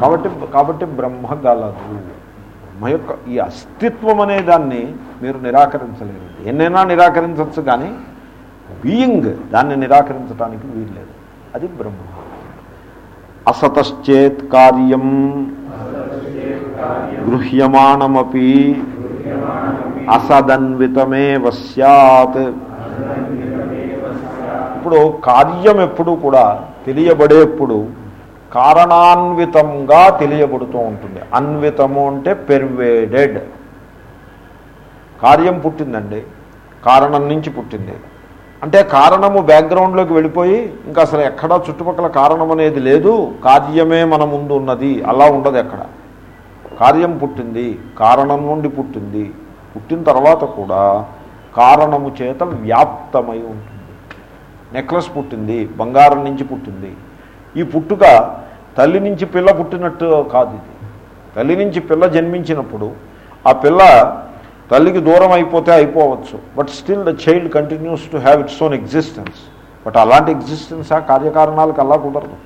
S1: కాబట్టి కాబట్టి బ్రహ్మ గలదు. బ్రహ్మ యొక్క ఈ అస్తిత్వం అనే దాన్ని మీరు నిరాకరించలేరు. ఎన్నైనా నిరాకరించవచ్చు కానీ బీయింగ్ దాన్ని నిరాకరించడానికి వీల్లేదు అది బ్రహ్మ. అసతశ్చేత్ కార్యం గృహ్యమాణమీ అసదన్వితమే వస్యాత్ ఇప్పుడు కార్యం ఎప్పుడు కూడా తెలియబడేప్పుడు కారణాన్వితంగా తెలియబడుతూ ఉంటుంది. అన్వితము అంటే పెర్వేడెడ్ కార్యం పుట్టిందండి. కారణం నుంచి పుట్టింది. అంటే కారణము బ్యాక్గ్రౌండ్లోకి వెళ్ళిపోయి ఇంకా అసలు ఎక్కడా చుట్టుపక్కల కారణం అనేది లేదు. కార్యమే మన ముందు ఉన్నది. అలా ఉండదు ఎక్కడ. కార్యం పుట్టింది. కారణం నుండి పుట్టింది. పుట్టిన తర్వాత కూడా కారణము చేత వ్యాప్తమై ఉంటుంది. నెక్లెస్ పుట్టింది. బంగారం నుంచి పుట్టింది. ఈ పుట్టుక తల్లి నుంచి పిల్ల పుట్టినట్టు కాదు ఇది. తల్లి నుంచి పిల్ల జన్మించినప్పుడు ఆ పిల్ల తల్లికి దూరం అయిపోతే అయిపోవచ్చు. But still the child continues to have its own existence but అలాంటి ఎగ్జిస్టెన్స్ ఆ కార్యకారణాలకు అలా కుదరదు.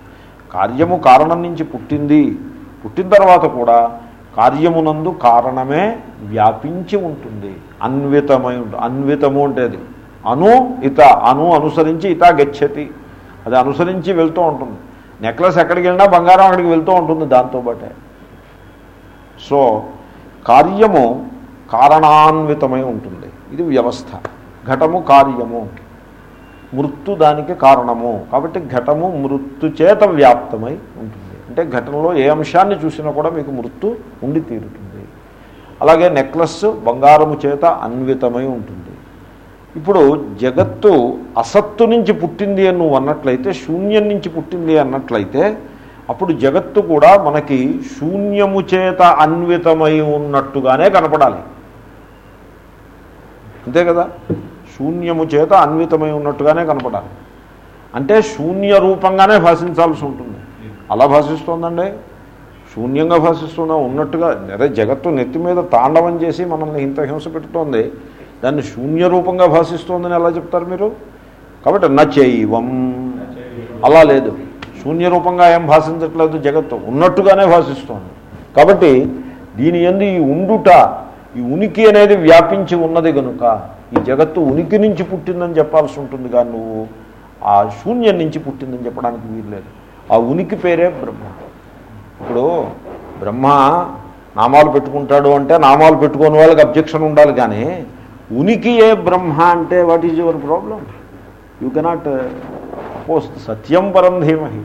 S1: కార్యము కారణం నుంచి పుట్టింది. పుట్టిన తర్వాత కూడా కార్యమునందు కారణమే వ్యాపించి ఉంటుంది. అన్వితమై ఉంటుంది అన్వితము అంటే అది. అను ఇత అను అనుసరించి ఇత గచ్చతి. అది అనుసరించి వెళ్తూ ఉంటుంది. నెక్లెస్ ఎక్కడికి వెళ్ళినా బంగారం అక్కడికి వెళ్తూ ఉంటుంది దాంతోపాటే సో కార్యము కారణాన్వితమై ఉంటుంది. ఇది వ్యవస్థ. ఘటము కార్యము. మృత్తు దానికి కారణము. కాబట్టి ఘటము మృత్తు చేత వ్యాప్తమై ఉంటుంది. అంటే ఘటనలో ఏ అంశాన్ని చూసినా కూడా మీకు మృత్తు ఉండి తీరుతుంది. అలాగే నెక్లెస్ బంగారము చేత అన్వితమై ఉంటుంది. ఇప్పుడు జగత్తు అసత్తు నుంచి పుట్టింది అని నువ్వు అన్నట్లయితే శూన్యం నుంచి పుట్టింది అన్నట్లయితే అప్పుడు జగత్తు కూడా మనకి శూన్యము చేత అన్వితమై ఉన్నట్టుగానే కనపడాలి. అంతే కదా? శూన్యము చేత అన్వితమై ఉన్నట్టుగానే కనపడాలి. అంటే శూన్య రూపంగానే భాషించాల్సి ఉంటుంది. అలా భాషిస్తోందండి? శూన్యంగా భాషిస్తున్నా ఉన్నట్టుగా అదే జగత్తు నెత్తి మీద తాండవం చేసి మనల్ని ఇంత హింస పెడుతోంది దాన్ని శూన్య రూపంగా భాషిస్తోందని ఎలా చెప్తారు మీరు? కాబట్టి నచైవం అలా లేదు. శూన్య రూపంగా ఏం భాషించట్లేదు జగత్తు ఉన్నట్టుగానే భాషిస్తోంది. కాబట్టి దీని ఎందు ఈ ఉండుట ఈ ఉనికి అనేది వ్యాపించి ఉన్నది కనుక ఈ జగత్తు ఉనికి నుంచి పుట్టిందని చెప్పాల్సి ఉంటుంది కానీ నువ్వు ఆ శూన్యం నుంచి పుట్టిందని చెప్పడానికి వీల్లేదు. ఆ ఉనికి పేరే బ్రహ్మ. ఇప్పుడు బ్రహ్మ నామాలు పెట్టుకుంటాడు అంటే నామాలు పెట్టుకోని వాళ్ళకి అబ్జెక్షన్ ఉండాలి కానీ ఉనికి ఏ బ్రహ్మ అంటే what is your problem you cannot post సత్యం పరం ధీమహి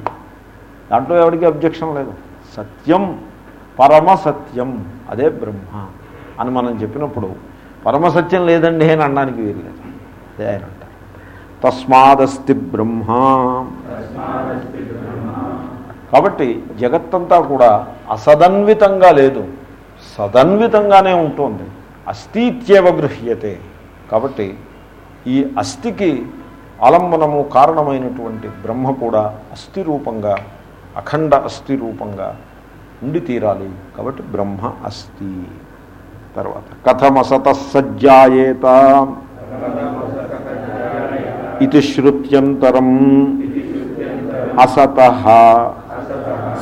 S1: దాంట్లో ఎవరికి అబ్జెక్షన్ లేదు. సత్యం పరమ సత్యం అదే బ్రహ్మ అని మనం చెప్పినప్పుడు పరమసత్యం లేదండి అని అనడానికి వీలు లేదు అదే ఆయన అంటారు. తస్మాదస్తి బ్రహ్మ. కాబట్టి జగత్తంతా కూడా అసదన్వితంగా లేదు. సదన్వితంగానే ఉంటుంది. అస్థిత్యేవ గృహ్యతే. కాబట్టి ఈ అస్థికి ఆలంబనము కారణమైనటువంటి బ్రహ్మ కూడా అస్థి రూపంగా అఖండ అస్థి రూపంగా ఉండి తీరాలి. కాబట్టి బ్రహ్మ అస్థి. తర్వాత కథమసత సజ్జాయేత ఇది శ్రుత్యంతరం అసత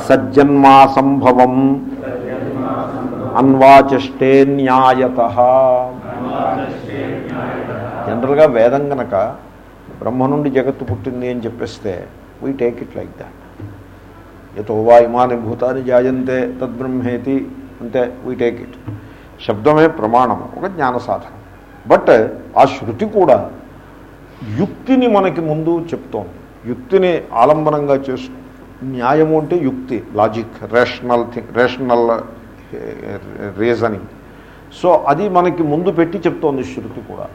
S1: సజ్జన్మాసంభవం. అన్వాచష్టే న్యాయత జనరల్గా వేదం గనక బ్రహ్మ నుండి జగత్తు పుట్టింది అని చెప్పేస్తే we take it like that యతో వా ఇమాని భూతాన్ని జాయంతే తద్బ్రహ్మేతి అంటే వీ టేక్ ఇట్ శబ్దమే ప్రమాణము ఒక జ్ఞాన సాధనం. బట్ ఆ శృతి కూడా యుక్తిని మనకి ముందు చెప్తోంది. యుక్తిని ఆలంబనంగా చేస్తూ న్యాయము అంటే యుక్తి logic rational thing rational reasoning so అది మనకి ముందు పెట్టి చెప్తోంది శృతి కూడా.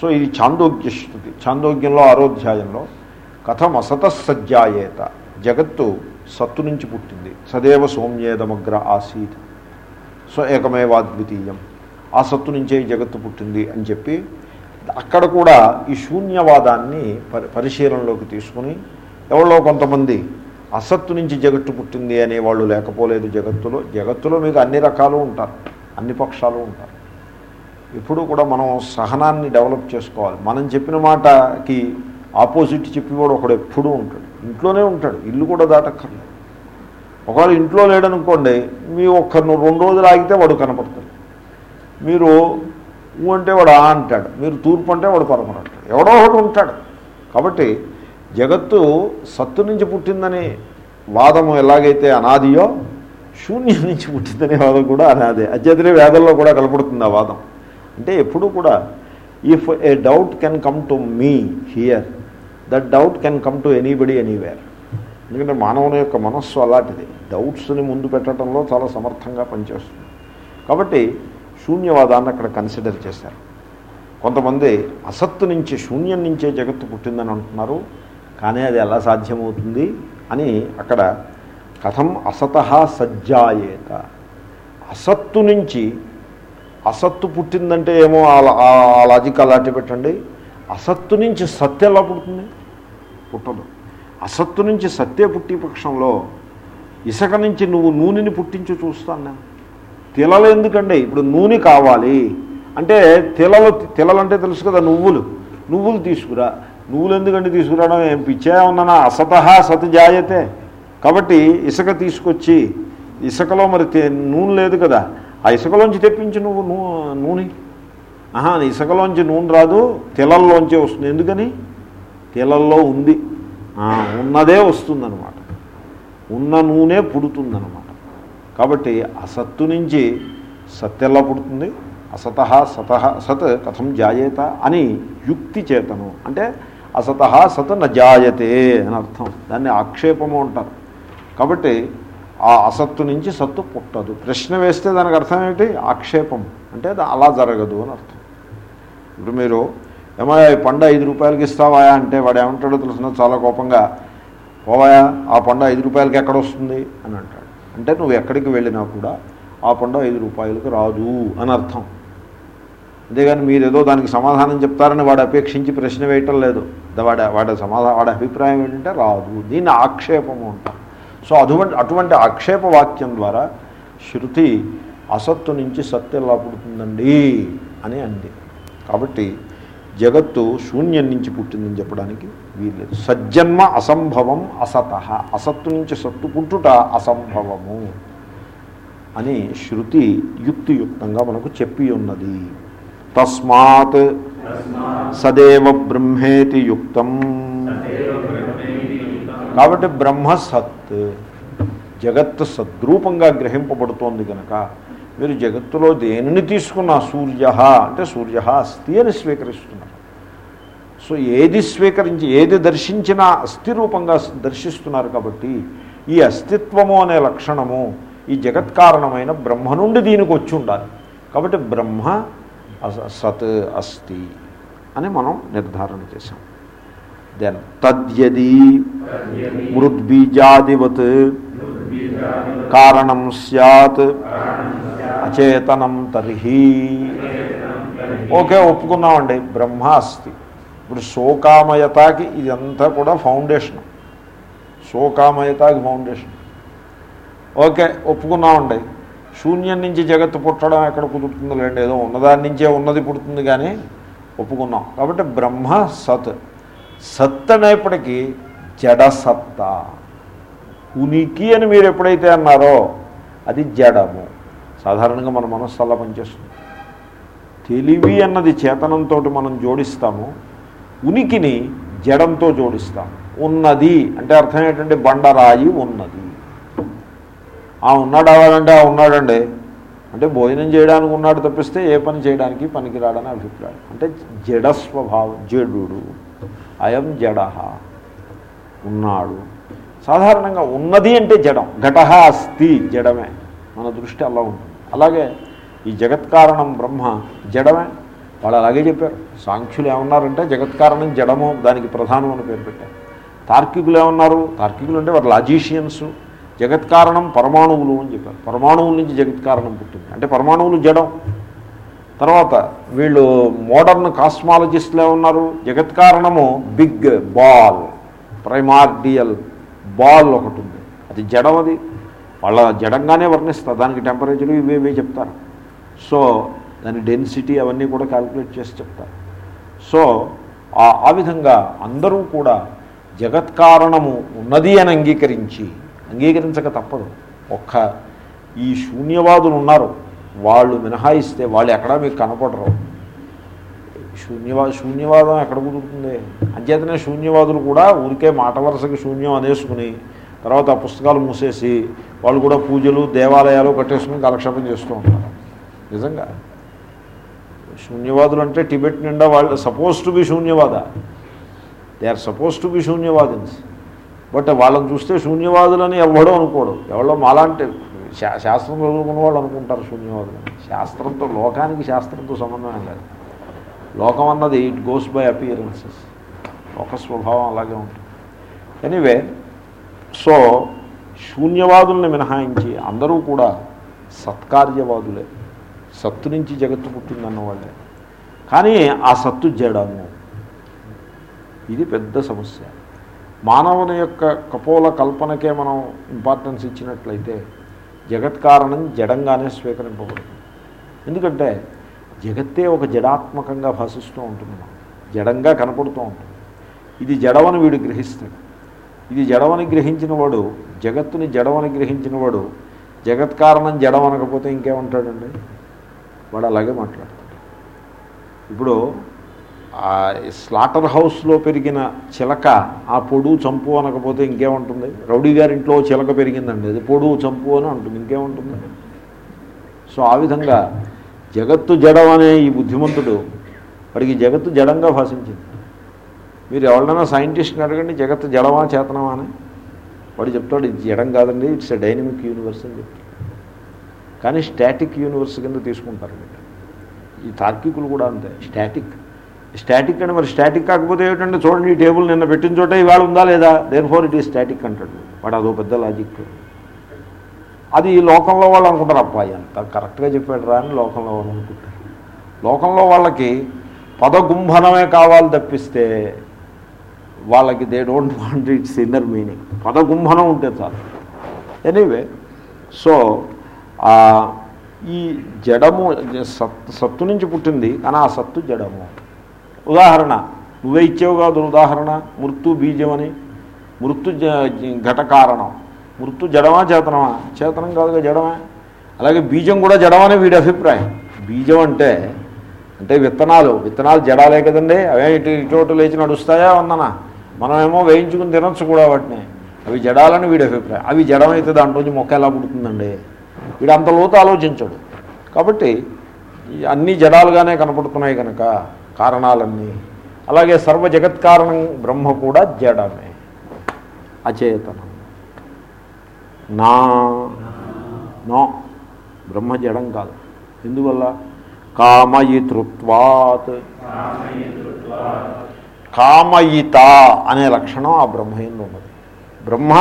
S1: సో ఇది చాందోగ్య శృతి. చాందోగ్యంలో ఆరోధ్యాయంలో కథం అసత సజ్జాయేత జగత్తు సత్తు నుంచి పుట్టింది. సదేవ సోమ్యేదమగ్ర ఆసీత్. సో ఏకమేవాద్వితీయం. ఆ సత్తు నుంచే జగత్తు పుట్టింది అని చెప్పి అక్కడ కూడా ఈ శూన్యవాదాన్ని పరి పరిశీలనలోకి తీసుకుని ఎవరో కొంతమంది అసత్తు నుంచి జగత్తు పుట్టింది అనేవాళ్ళు లేకపోలేదు జగత్తులో. జగత్తులో మీకు అన్ని రకాలు ఉంటారు. అన్ని పక్షాలు ఉంటారు. ఎప్పుడూ కూడా మనం సహనాన్ని డెవలప్ చేసుకోవాలి. మనం చెప్పిన మాటకి ఆపోజిట్ చెప్పేవాడు ఒకడు ఎప్పుడూ ఉంటాడు. ఇంట్లోనే ఉంటాడు. ఇల్లు కూడా దాటక్కర్లేదు. ఒకవేళ ఇంట్లో లేడనుకోండి మీ ఒక్క రెండు రోజులు ఆగితే వాడు కనపడతాడు. మీరు ఊ అంటే వాడు ఆ అంటాడు. మీరు తూర్పు అంటే వాడు పరమరు ఎవడో ఒకడు ఉంటాడు. కాబట్టి జగత్తు సత్తు నుంచి పుట్టిందని వాదము ఎలాగైతే అనాదియో శూన్యం నుంచి పుట్టిందనే వాదం కూడా అనాదే. అత్యధిక వేదంలో కూడా కలపడుతుంది ఆ వాదం. అంటే ఎప్పుడూ కూడా if a doubt can come to me here that doubt can come to anybody anywhere ఎందుకంటే మానవుని యొక్క మనస్సు అలాంటిది. డౌట్స్ని ముందు పెట్టడంలో చాలా సమర్థంగా పనిచేస్తుంది. కాబట్టి శూన్యవాదాన్ని అక్కడ కన్సిడర్ చేశారు. కొంతమంది అసత్తు నుంచి శూన్యం నుంచే జగత్తు పుట్టిందని అంటున్నారు. కానీ అది ఎలా సాధ్యమవుతుంది అని అక్కడ కథం అసత సజ్జాయేత. అసత్తు నుంచి అసత్తు పుట్టిందంటే ఏమో ఆ లాజిక్ అలాంటి పెట్టండి. అసత్తు నుంచి సత్య ఎలా పుడుతుంది? పుట్టదు. అసత్తు నుంచి సత్య పుట్టి పక్షంలో ఇసుక నుంచి నువ్వు నూనెని పుట్టించి చూస్తాను నేను. తిలలు ఎందుకండి? ఇప్పుడు నూనె కావాలి. అంటే తిలలు తిలలంటే తెలుసు కదా నువ్వులు. నువ్వులు తీసుకురా. నువ్వులు ఎందుకంటే తీసుకురావడం? ఏం పిచ్చే ఉన్నానా అసత సత్ జాయతే. కాబట్టి ఇసుక తీసుకొచ్చి ఇసుకలో మరి నూనె లేదు కదా. ఆ ఇసుకలోంచి తెప్పించి నువ్వు నూనె. ఆహా ఇసుకలోంచి నూనె రాదు తెలల్లోంచే వస్తుంది. ఎందుకని? తెలల్లో ఉంది. ఉన్నదే వస్తుందన్నమాట. ఉన్న నూనె పుడుతుందన్నమాట. కాబట్టి అసత్తు నుంచి సత్తెల్లా పుడుతుంది? అసత సత సత్ కథం జాయేత అని యుక్తి చేతను. అంటే అసత సత్ నజాయతే అని అర్థం. దాన్ని ఆక్షేపము అంటారు. కాబట్టి ఆ అసత్తు నుంచి సత్తు పుట్టదు. ప్రశ్న వేస్తే దానికి అర్థం ఏమిటి? ఆక్షేపం అంటే అలా జరగదు అని అర్థం. ఇప్పుడు మీరు ఏమయ్యా ఈ పండు ఐదు రూపాయలకి ఇస్తావా అంటే వాడు ఏమంటాడో తెలుసిన? చాలా కోపంగా పోవాయా ఆ పండు ఐదు రూపాయలకి ఎక్కడ వస్తుంది? అని అంటాడు. అంటే నువ్వు ఎక్కడికి వెళ్ళినా కూడా ఆ పండు ఐదు రూపాయలకు రాదు అని అర్థం. అంతేగాని మీరు ఏదో దానికి సమాధానం చెప్తారని వాడు అపేక్షించి ప్రశ్న వేయటం లేదు. వాడి వాడి సమాధానం వాడి అభిప్రాయం ఏంటంటే రాదు. దీన్ని ఆక్షేపము అంటాం. సో అటువంటి అటువంటి ఆక్షేప వాక్యం ద్వారా శృతి అసత్తు నుంచి సత్తు ఎలా పుడుతుందండి అని అంది. కాబట్టి జగత్తు శూన్యం నుంచి పుట్టిందని చెప్పడానికి వీల్లేదు. సజ్జన్మ అసంభవం అసత. అసత్తు నుంచి సత్తు పుట్టుట అసంభవము అని శృతి యుక్తియుక్తంగా మనకు చెప్పి ఉన్నది. తస్మాత్ సదేవ బ్రహ్మేతి యుక్తం. కాబట్టి బ్రహ్మ సత్ జగత్తు సద్రూపంగా గ్రహింపబడుతోంది కనుక మీరు జగత్తులో దేనిని తీసుకున్నా సూర్య అంటే సూర్య అస్థి అని స్వీకరిస్తున్నారు. సో ఏది స్వీకరించి ఏది దర్శించినా అస్థి రూపంగా దర్శిస్తున్నారు కాబట్టి ఈ అస్తిత్వము అనే లక్షణము ఈ జగత్కారణమైన బ్రహ్మ నుండి దీనికి వచ్చి ఉండాలి. కాబట్టి బ్రహ్మ సత్ అస్తి అని మనం నిర్ధారణ చేశాం. దెన్ తద్యది మృద్బీజాదివత్ కారణం సత్ అచేతనం తర్హి. ఓకే ఒప్పుకున్నామండి. బ్రహ్మ అస్తి. ఇప్పుడు శోకామయతకి ఇదంతా కూడా ఫౌండేషన్. శోకామయతకి ఫౌండేషన్. ఓకే ఒప్పుకున్నామండి. శూన్యం నుంచి జగత్తు పుట్టడం ఎక్కడ కుదురుతుంది లేండి ఏదో ఉన్నదాని నుంచే ఉన్నది పుడుతుంది కానీ ఒప్పుకున్నాం. కాబట్టి బ్రహ్మ సత్. సత్ అనేప్పటికీ జడ సత్తా. ఉనికి అని మీరు ఎప్పుడైతే అన్నారో అది జడము. సాధారణంగా మన మనస్సు అలా పనిచేస్తుంది. తెలివి అన్నది చేతనంతో మనం జోడిస్తాము. ఉనికిని జడంతో జోడిస్తాము. ఉన్నది అంటే అర్థం ఏంటంటే బండరాయి ఉన్నది. ఆ ఉన్నాడు అవ్వాలంటే ఆ ఉన్నాడండి. అంటే భోజనం చేయడానికి ఉన్నాడు తప్పిస్తే ఏ పని చేయడానికి పనికిరాడని అభిప్రాయం. అంటే జడ స్వభావం జడు అయం జడ. ఉన్నాడు. సాధారణంగా ఉన్నది అంటే జడం. ఘట అస్థి జడమే. మన దృష్టి అలా ఉంటుంది. అలాగే ఈ జగత్కారణం బ్రహ్మ జడమే. వాళ్ళు అలాగే చెప్పారు. సాంఖ్యులు ఏమన్నారంటే జగత్కారణం జడము దానికి ప్రధానం అని పేరు పెట్టారు. తార్కికులు ఏమన్నారు? తార్కికులు అంటే వారు లాజీషియన్స్. జగత్కారణం పరమాణువులు అని చెప్పారు. పరమాణువుల నుంచి జగత్కారణం పుట్టింది. అంటే పరమాణువులు జడం. తర్వాత వీళ్ళు మోడర్న్ కాస్మాలజిస్టులు ఏమన్నారు? జగత్కారణము బిగ్ బాల్ ప్రైమార్డియల్ బాల్ ఒకటి ఉంది అది జడం అది. వాళ్ళ జడంగానే వర్ణిస్తారు. దానికి టెంపరేచర్ ఇవి ఇవే చెప్తారు. సో దాని డెన్సిటీ అవన్నీ కూడా క్యాల్కులేట్ చేసి చెప్తారు. సో ఆ ఆ విధంగా అందరూ కూడా జగత్కారణము ఉన్నది అని అంగీకరించి అంగీకరించక తప్పదు. ఒక్క ఈ శూన్యవాదులు ఉన్నారు వాళ్ళు మినహాయిస్తే వాళ్ళు ఎక్కడా మీకు కనపడరు. శూన్యవా శూన్యవాదం ఎక్కడ కుదురుతుంది? అంచేతనే శూన్యవాదులు కూడా ఊరికే మాట వరుసకి శూన్యం అనేసుకుని తర్వాత ఆ పుస్తకాలు మూసేసి వాళ్ళు కూడా పూజలు దేవాలయాలు కట్టేసుకుని కాలక్షేపం చేస్తూ ఉంటారు. నిజంగా. శూన్యవాదులు అంటే టిబెట్ నిండా వాళ్ళు suppose to be శూన్యవాద. They are suppose to be శూన్యవాదిన్స్. But వాళ్ళని చూస్తే శూన్యవాదులని ఎవడో అనుకోడు. ఎవడో మాలాంటి శా శాస్త్రం చదువుకున్న వాళ్ళు అనుకుంటారు శూన్యవాదులు శాస్త్రంతో లోకానికి శాస్త్రంతో సంబంధం లేదు. లోకం అన్నది ఇట్ గోస్ బై అపియరెన్సెస్ ఒక స్వభావం అలాగే ఉంటుంది. ఎనీవే సో శూన్యవాదుల్ని మినహాయించి అందరూ కూడా సత్కార్యవాదులే. సత్తు నుంచి జగత్తు పుట్టిందన్న వాళ్ళే కానీ ఆ సత్తు జడము. ఇది పెద్ద సమస్య. మానవుని యొక్క కపోల కల్పనకే మనం ఇంపార్టెన్స్ ఇచ్చినట్లయితే జగత్ కారణం జడంగానే స్వీకరింపబడుతుంది. ఎందుకంటే జగత్తే ఒక జడాత్మకంగా భాషిస్తూ ఉంటుంది మనం జడంగా కనపడుతూ ఉంటుంది. ఇది జడవని వీడు గ్రహిస్తాడు. ఇది జడవని గ్రహించిన వాడు జగత్తుని జడవని గ్రహించిన వాడు జగత్ జగత్కారణం జడమనకపోతే ఇంకేమంటాడండి? వాడు అలాగే మాట్లాడతాడు. ఇప్పుడు స్లాటర్ హౌస్లో పెరిగిన చిలక ఆ పొడు చంపు అనకపోతే ఇంకేముంటుంది? రౌడీ గారింట్లో చిలక పెరిగిందండి. అది పొడు చంపు అని అంటుంది. ఇంకేముంటుంది? సో ఆ విధంగా జగత్తు జడం అనే ఈ బుద్ధిమంతుడు వాడికి జగత్తు జడంగా భాషించింది. మీరు ఎవరినైనా సైంటిస్ట్ని అడగండి జగత్తు జడమా చేతనమా అని. వాడు చెప్తాడు ఇది జడం కాదండి ఇట్స్ ఎ డైనమిక్ యూనివర్స్ అని చెప్తాడు. కానీ స్టాటిక్ యూనివర్స్ కింద తీసుకుంటారు ఈ తార్కికులు కూడా అంతే. స్టాటిక్. స్టాటిక్ అంటే మరి స్టాటిక్ కాకపోతే ఏమిటంటే చూడండి ఈ టేబుల్ నిన్న పెట్టిన చోట ఇవాళ ఉందా లేదా? దేని ఫోర్ ఇట్ ఈ స్టాటిక్ అంటాడు. వాడు అదో పెద్ద లాజిక్ అది ఈ లోకంలో వాళ్ళు అనుకుంటారు అబ్బాయి అంత కరెక్ట్గా చెప్పాడు రా అని లోకంలో వాళ్ళు అనుకుంటారు. లోకంలో వాళ్ళకి పదగుంభనమే కావాలి తప్పిస్తే వాళ్ళకి they don't want its inner meaning పదగుంభనం ఉంటే చాలు. ఎనీవే సో ఈ జడము సత్ సత్తు నుంచి పుట్టింది కానీ ఆ సత్తు జడము. ఉదాహరణ. నువ్వే ఇచ్చేవు కాదు ఉదాహరణ. మృత్యు బీజం అని మృత్యు ఘట కారణం. మృత్యు జడమా చేతనమా? చేతనం కాదుగా జడమే. అలాగే బీజం కూడా జడమనే వీడి అభిప్రాయం. బీజం అంటే అంటే విత్తనాలు. విత్తనాలు జడాలే కదండి. అవే ఇటు ఇటు లేచి నడుస్తాయా వందనా? మనమేమో వేయించుకుని తినొచ్చు కూడా వాటిని. అవి జడాలని వీడి అభిప్రాయం. అవి జడమైతే దాంట్లోంచి మొక్క ఎలా పుడుతుందండి? వీడు అంత లోతు ఆలోచించడు. కాబట్టి అన్నీ జడాలుగానే కనపడుతున్నాయి కనుక కారణాలన్నీ. అలాగే సర్వ జగత్కారణం బ్రహ్మ కూడా జడమే. అచేతనం. నా. నో. బ్రహ్మ జడం కాదు. ఎందువల్ల? కామయితృత్వాత్ కామయిత అనే లక్షణం ఆ బ్రహ్మయంలో ఉన్నది. బ్రహ్మ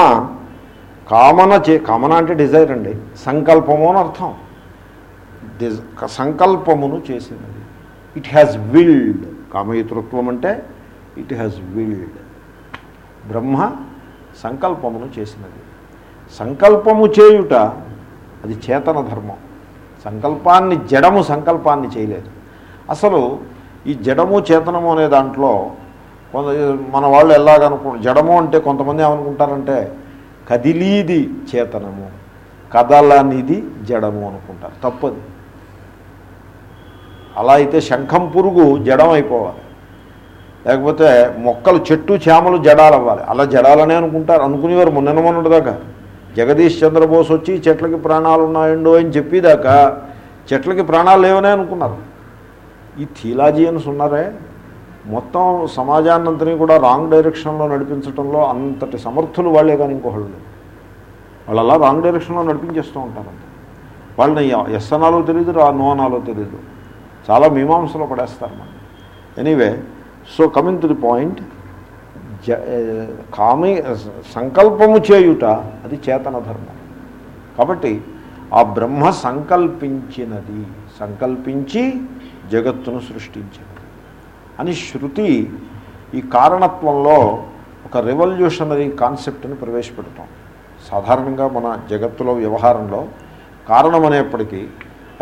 S1: కామన చే కామన అంటే డిజైర్ అండి. సంకల్పము అని అర్థం. డిజ్ సంకల్పమును చేసినది. ఇట్ హ్యాస్ విల్డ్ కామయతృత్వం అంటే ఇట్ హ్యాస్ విల్డ్ బ్రహ్మ సంకల్పమును చేసినది. సంకల్పము చేయుట అది చేతన ధర్మం. సంకల్పాన్ని జడము సంకల్పాన్ని చేయలేదు. అసలు ఈ జడము చేతనము అనే దాంట్లో కొంత మన వాళ్ళు ఎలాగనుకు జడము అంటే కొంతమంది ఏమనుకుంటారంటే కదిలీది చేతనము కదలనిది జడము అనుకుంటారు. తప్పది. అలా అయితే శంఖం పురుగు జడం అయిపోవాలి లేకపోతే మొక్కలు చెట్టు చేమలు జడాలవ్వాలి. అలా జడాలనే అనుకుంటారు. అనుకునేవారు మొన్న మొన్నటిదాకా. జగదీష్ చంద్రబోస్ వచ్చి చెట్లకి ప్రాణాలు ఉన్నాయండో అని చెప్పేదాకా చెట్లకి ప్రాణాలు లేవనే అనుకున్నారు. ఈ థీలాజియన్స్ ఉన్నారే మొత్తం సమాజాన్నంతని కూడా రాంగ్ డైరెక్షన్లో నడిపించడంలో అంతటి సమర్థులు వాళ్ళే కానీ ఇంకొకళ్ళు వాళ్ళు అలా రాంగ్ డైరెక్షన్లో నడిపించేస్తూ ఉంటారు వాళ్ళని ఎస్ అనాలో తెలియదు రా నో అనాలో తెలియదు చాలా మీమాంసలో పడేస్తారు మనం anyway so coming to the point జ కామి సంకల్పము చేయుట అది చేతన ధర్మం. కాబట్టి ఆ బ్రహ్మ సంకల్పించినది సంకల్పించి జగత్తును సృష్టించింది. అని శృతి ఈ కారణత్వంలో ఒక రెవల్యూషనరీ కాన్సెప్ట్ని ప్రవేశపెడతాం. సాధారణంగా మన జగత్తులో వ్యవహారంలో కారణం అనేప్పటికీ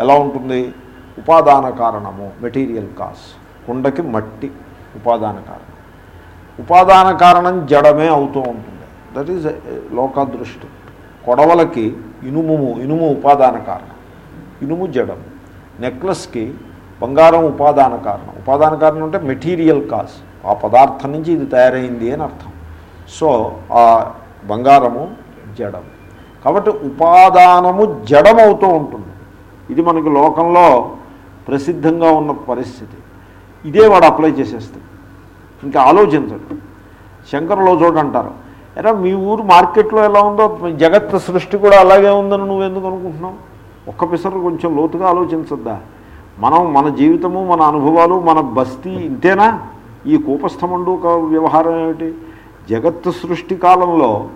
S1: ఎలా ఉంటుంది? ఉపాదాన కారణము మెటీరియల్ కాస్ కుండకి మట్టి ఉపాదాన కారణం. ఉపాదాన కారణం జడమే అవుతూ ఉంటుంది. దట్ ఈజ్ eh, లోకదృష్టి. కొడవలకి ఇనుము ఇనుము ఉపాదాన కారణం. ఇనుము జడం నెక్లెస్కి బంగారం ఉపాదాన కారణం. ఉపాదాన కారణం అంటే మెటీరియల్ కాజ్ ఆ పదార్థం నుంచి ఇది తయారైంది అని అర్థం. సో ఆ బంగారము జడం కాబట్టి ఉపాదానము జడమవుతూ ఉంటుంది. ఇది మనకు లోకంలో ప్రసిద్ధంగా ఉన్న పరిస్థితి. ఇదే వాడు అప్లై చేసేస్తాడు. ఇంకా ఆలోచించడు. శంకరులో చోటు అంటారు ఎరా మీ ఊరు మార్కెట్లో ఎలా ఉందో? జగత్ సృష్టి కూడా అలాగే ఉందని నువ్వు ఎందుకు అనుకుంటున్నావు? ఒక్క పిసరు కొంచెం లోతుగా ఆలోచించద్దా? మనం మన జీవితము మన అనుభవాలు మన బస్తీ ఇంతేనా? ఈ కూపస్థమండు ఒక వ్యవహారం ఏమిటి? జగత్ సృష్టి కాలంలో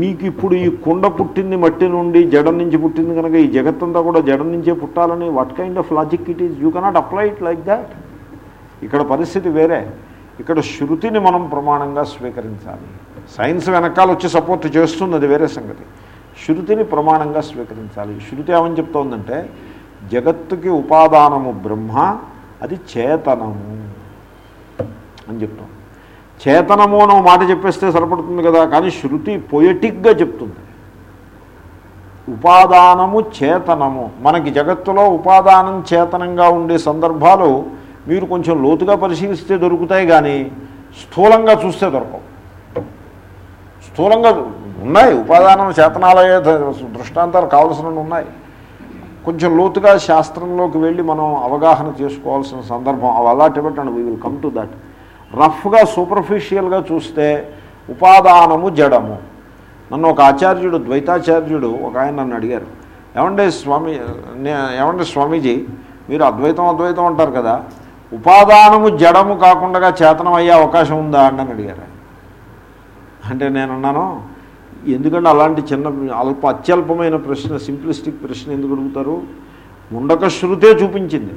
S1: మీకు ఇప్పుడు ఈ కుండ పుట్టింది మట్టి నుండి జడం నుంచి పుట్టింది కనుక ఈ జగత్తంతా కూడా జడం నుంచే పుట్టాలని what kind of logic it is you cannot apply it like that ఇక్కడ పరిస్థితి వేరే. ఇక్కడ శృతిని మనం ప్రమాణంగా స్వీకరించాలి. సైన్స్ వెనకాల వచ్చి సపోర్ట్ చేస్తుంది అది వేరే సంగతి. శృతిని ప్రమాణంగా స్వీకరించాలి. శృతి ఏమని చెప్తోందంటే జగత్తుకి ఉపాదానము బ్రహ్మ అది చేతనము అని చెప్తాం చేతనము అని మాట చెప్పేస్తే సరిపడుతుంది కదా కానీ శృతి పొయటిక్గా చెప్తుంది. ఉపాదానము చేతనము. మనకి జగత్తులో ఉపాదానం చేతనంగా ఉండే సందర్భాలు మీరు కొంచెం లోతుగా పరిశీలిస్తే దొరుకుతాయి కానీ స్థూలంగా చూస్తే దొరకవు. స్థూలంగా ఉన్నాయి ఉపాదానం చేతనాలయ దృష్టాంతాలు కావలసినవి ఉన్నాయి. కొంచెం లోతుగా శాస్త్రంలోకి వెళ్ళి మనం అవగాహన చేసుకోవాల్సిన సందర్భం అవి అలాంటి పెట్టండి we will come to that రఫ్గా సూపర్ఫిషియల్గా చూస్తే ఉపాదానము జడము. నన్ను ఒక ఆచార్యుడు ద్వైతాచార్యుడు ఒక ఆయన నన్ను అడిగారు. ఏమంటే స్వామి ఏమంటే స్వామీజీ మీరు అద్వైతం అద్వైతం అంటారు కదా ఉపాదానము జడము కాకుండా చేతనం అయ్యే అవకాశం ఉందా అని అడిగారు అంటే నేను అన్నాను ఎందుకంటే అలాంటి చిన్న అల్ప అత్యల్పమైన ప్రశ్న సింప్లిస్టిక్ ప్రశ్న ఎందుకు అడుగుతారు? ముండక శృతే చూపించింది.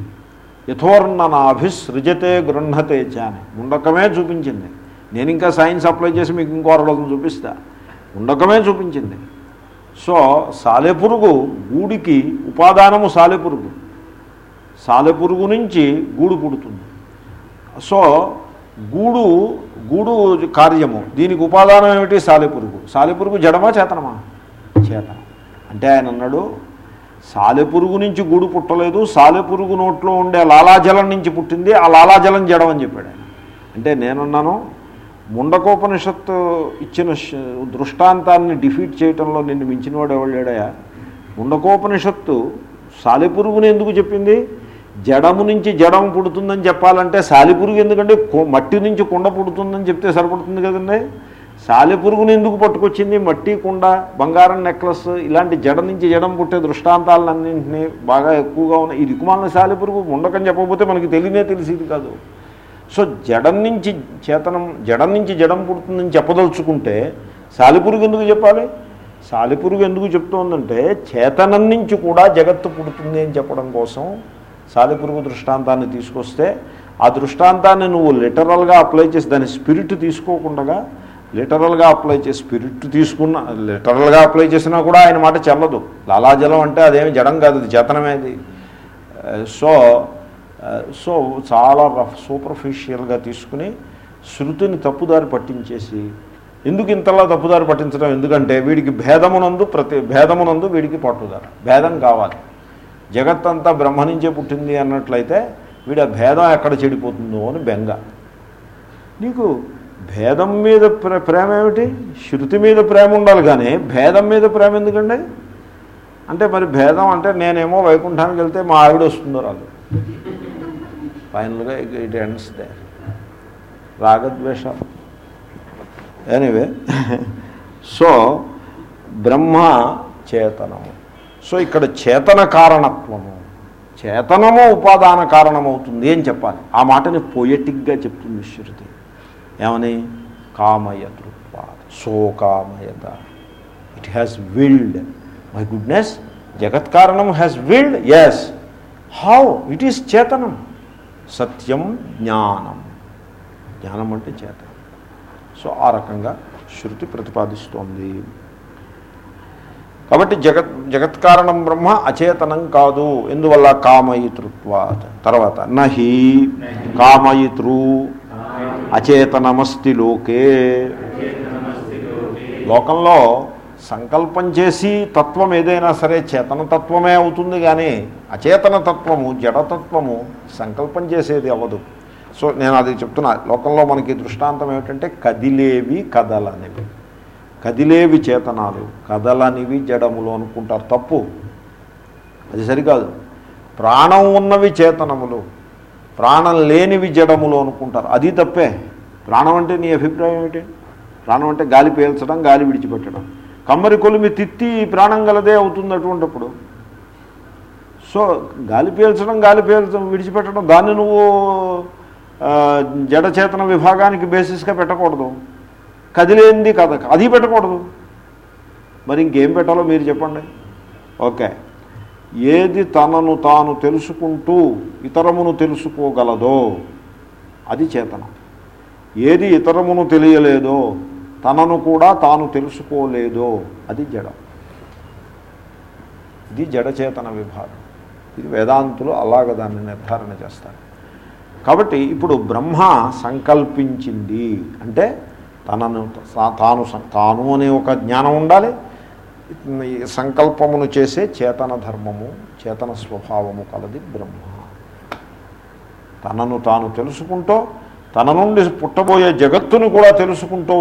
S1: యథోర్ణనాభిసృజతే గృహతే చాని ఉండకమే చూపించింది. నేను ఇంకా సైన్స్ అప్లై చేసి మీకు ఇంకో అరవై చూపిస్తా. ఉండకమే చూపించింది. సో సాలెపురుగు గూడికి ఉపాదానము సాలెపురుగు. సాలెపురుగు నుంచి గూడు పుడుతుంది. సో గూడు గూడు కార్యము. దీనికి ఉపాదానం ఏమిటి? సాలెపురుగు. సాలెపురుగు జడమా చేతనమా? చేతనం. అంటే ఆయన అన్నాడు సాలెపురుగు నుంచి గూడు పుట్టలేదు సాలెపురుగు నోట్లో ఉండే లాలాజలం నుంచి పుట్టింది ఆ లాలాజలం జడం అని చెప్పాడు ఆయన. అంటే నేనున్నాను ముండకోపనిషత్తు ఇచ్చిన దృష్టాంతాన్ని డిఫీట్ చేయటంలో నిన్ను మించినవాడు ఎవడాడయా ముండకోపనిషత్తు సాలెపురుగుని ఎందుకు చెప్పింది? జడము నుంచి జడం పుడుతుందని చెప్పాలంటే సాలిపురుగు ఎందుకంటే మట్టి నుంచి కుండ పుడుతుందని చెప్తే సరిపడుతుంది కదండి? సాలెపురుగుని ఎందుకు పట్టుకొచ్చింది? మట్టి కుండ బంగారం నెక్లెస్ ఇలాంటి జడ నుంచి జడం పుట్టే దృష్టాంతాలన్నింటినీ బాగా ఎక్కువగా ఉన్నాయి ఈ దిక్కుమాలిన సాలెపురుగు ఉండకని చెప్పకపోతే మనకి తెలియనే తెలిసేది కాదు. సో జడం నుంచి చేతనం జడం నుంచి జడం పుడుతుందని చెప్పదలుచుకుంటే సాలిపురుగు ఎందుకు చెప్పాలి? సాలిపురుగు ఎందుకు చెప్తోందంటే చేతనం నుంచి కూడా జగత్తు పుడుతుంది అని చెప్పడం కోసం సాలిపురుగు దృష్టాంతాన్ని తీసుకొస్తే ఆ దృష్టాంతాన్ని నువ్వు లిటరల్గా అప్లై చేసి దాని స్పిరిట్ తీసుకోకుండా లిటరల్గా అప్లై చేసి స్పిరిట్ తీసుకున్న లిటరల్గా అప్లై చేసినా కూడా ఆయన మాట చెల్లదు లాలాజలం అంటే అదేమి జడం కాదు అది. చేతనమేది సో uh, సో చాలా రఫ్ సూపర్ఫిషియల్గా తీసుకుని శృతిని తప్పుదారి పట్టించేసి ఎందుకు ఇంతలా తప్పుదారి పట్టించడం? ఎందుకంటే వీడికి భేదమునందు ప్రతి భేదమునందు వీడికి పట్టుదల. భేదం కావాలి. జగత్తంతా బ్రహ్మ నుంచే పుట్టింది అన్నట్లయితే వీడి ఆ భేదం ఎక్కడ చెడిపోతుందో అని బెంగ. నీకు భేదం మీద ప్రేమ ఏమిటి? శృతి మీద ప్రేమ ఉండాలి కానీ భేదం మీద ప్రేమ ఎందుకండి? అంటే మరి భేదం అంటే నేనేమో వైకుంఠానికి వెళ్తే మా ఆవిడ వస్తుందో రాదు. ఫైనల్గా ఇట్ ఎండ్స్ దే. రాగద్వేషాలు. ఎనీవే సో బ్రహ్మ చేతనము సో ఇక్కడ చేతన కారణత్వము. చేతనము ఉపాదాన కారణమవుతుంది అని చెప్పాలి. ఆ మాటని పొయటిక్గా చెప్తుంది శృతి. ఏమని కామయతృత్వ సోకామయత it has willed my goodness జగత్ కారణం has willed yes how it is చేతనం. సత్యం జ్ఞానం. జ్ఞానం అంటే చేతనం. సో ఆ రకంగా శృతి ప్రతిపాదిస్తోంది. కాబట్టి జగత్ జగత్కారణం బ్రహ్మ అచేతనం కాదు. ఎందువల్ల? కామయితృత్వా తర్వాత నహి. కామయితృ అచేతనమస్తి లోకే. లోకంలో సంకల్పం చేసి తత్వం ఏదైనా సరే చేతన తత్వమే అవుతుంది కానీ అచేతన తత్వము జడతత్వము సంకల్పం చేసేది అవ్వదు. సో నేను అది చెప్తున్నా లోకంలో మనకి దృష్టాంతం ఏమిటంటే కదిలేవి కదలనివి. కదిలేవి చేతనాలు కదలనివి జడములు అనుకుంటారు తప్పు. అది సరికాదు. ప్రాణం ఉన్నవి చేతనములు ప్రాణం లేనివి జడములు అనుకుంటారు. అది తప్పే. ప్రాణం అంటే నీ అభిప్రాయం ఏమిటి? ప్రాణం అంటే గాలి పీల్చడం గాలి విడిచిపెట్టడం. కమ్మరి కొలిమి తిత్తి ప్రాణం గలదే అవుతుంది అటువంటిప్పుడు. సో గాలి పీల్చడం గాలి పీల్చడం విడిచిపెట్టడం దాన్ని నువ్వు జడచేతన విభాగానికి బేసిస్గా పెట్టకూడదు. కదిలేంది కథ అది పెట్టకూడదు. మరి ఇంకేం పెట్టాలో మీరు చెప్పండి. ఓకే. ఏది తనను తాను తెలుసుకుంటూ ఇతరమును తెలుసుకోగలదో అది చేతనం. ఏది ఇతరమును తెలియలేదో తనను కూడా తాను తెలుసుకోలేదో అది జడం. ఇది జడచేతన విభాగం. ఇది వేదాంతులు అలాగ దాన్ని నిర్ధారణ చేస్తారు. కాబట్టి ఇప్పుడు బ్రహ్మ సంకల్పించింది అంటే తనను తాను తాను అనే ఒక జ్ఞానం ఉండాలి సంకల్పమును చేసే చేతన ధర్మము చేతన స్వభావము కలది బ్రహ్మ. తనను తాను తెలుసుకుంటూ తన నుండి పుట్టబోయే జగత్తును కూడా తెలుసుకుంటూ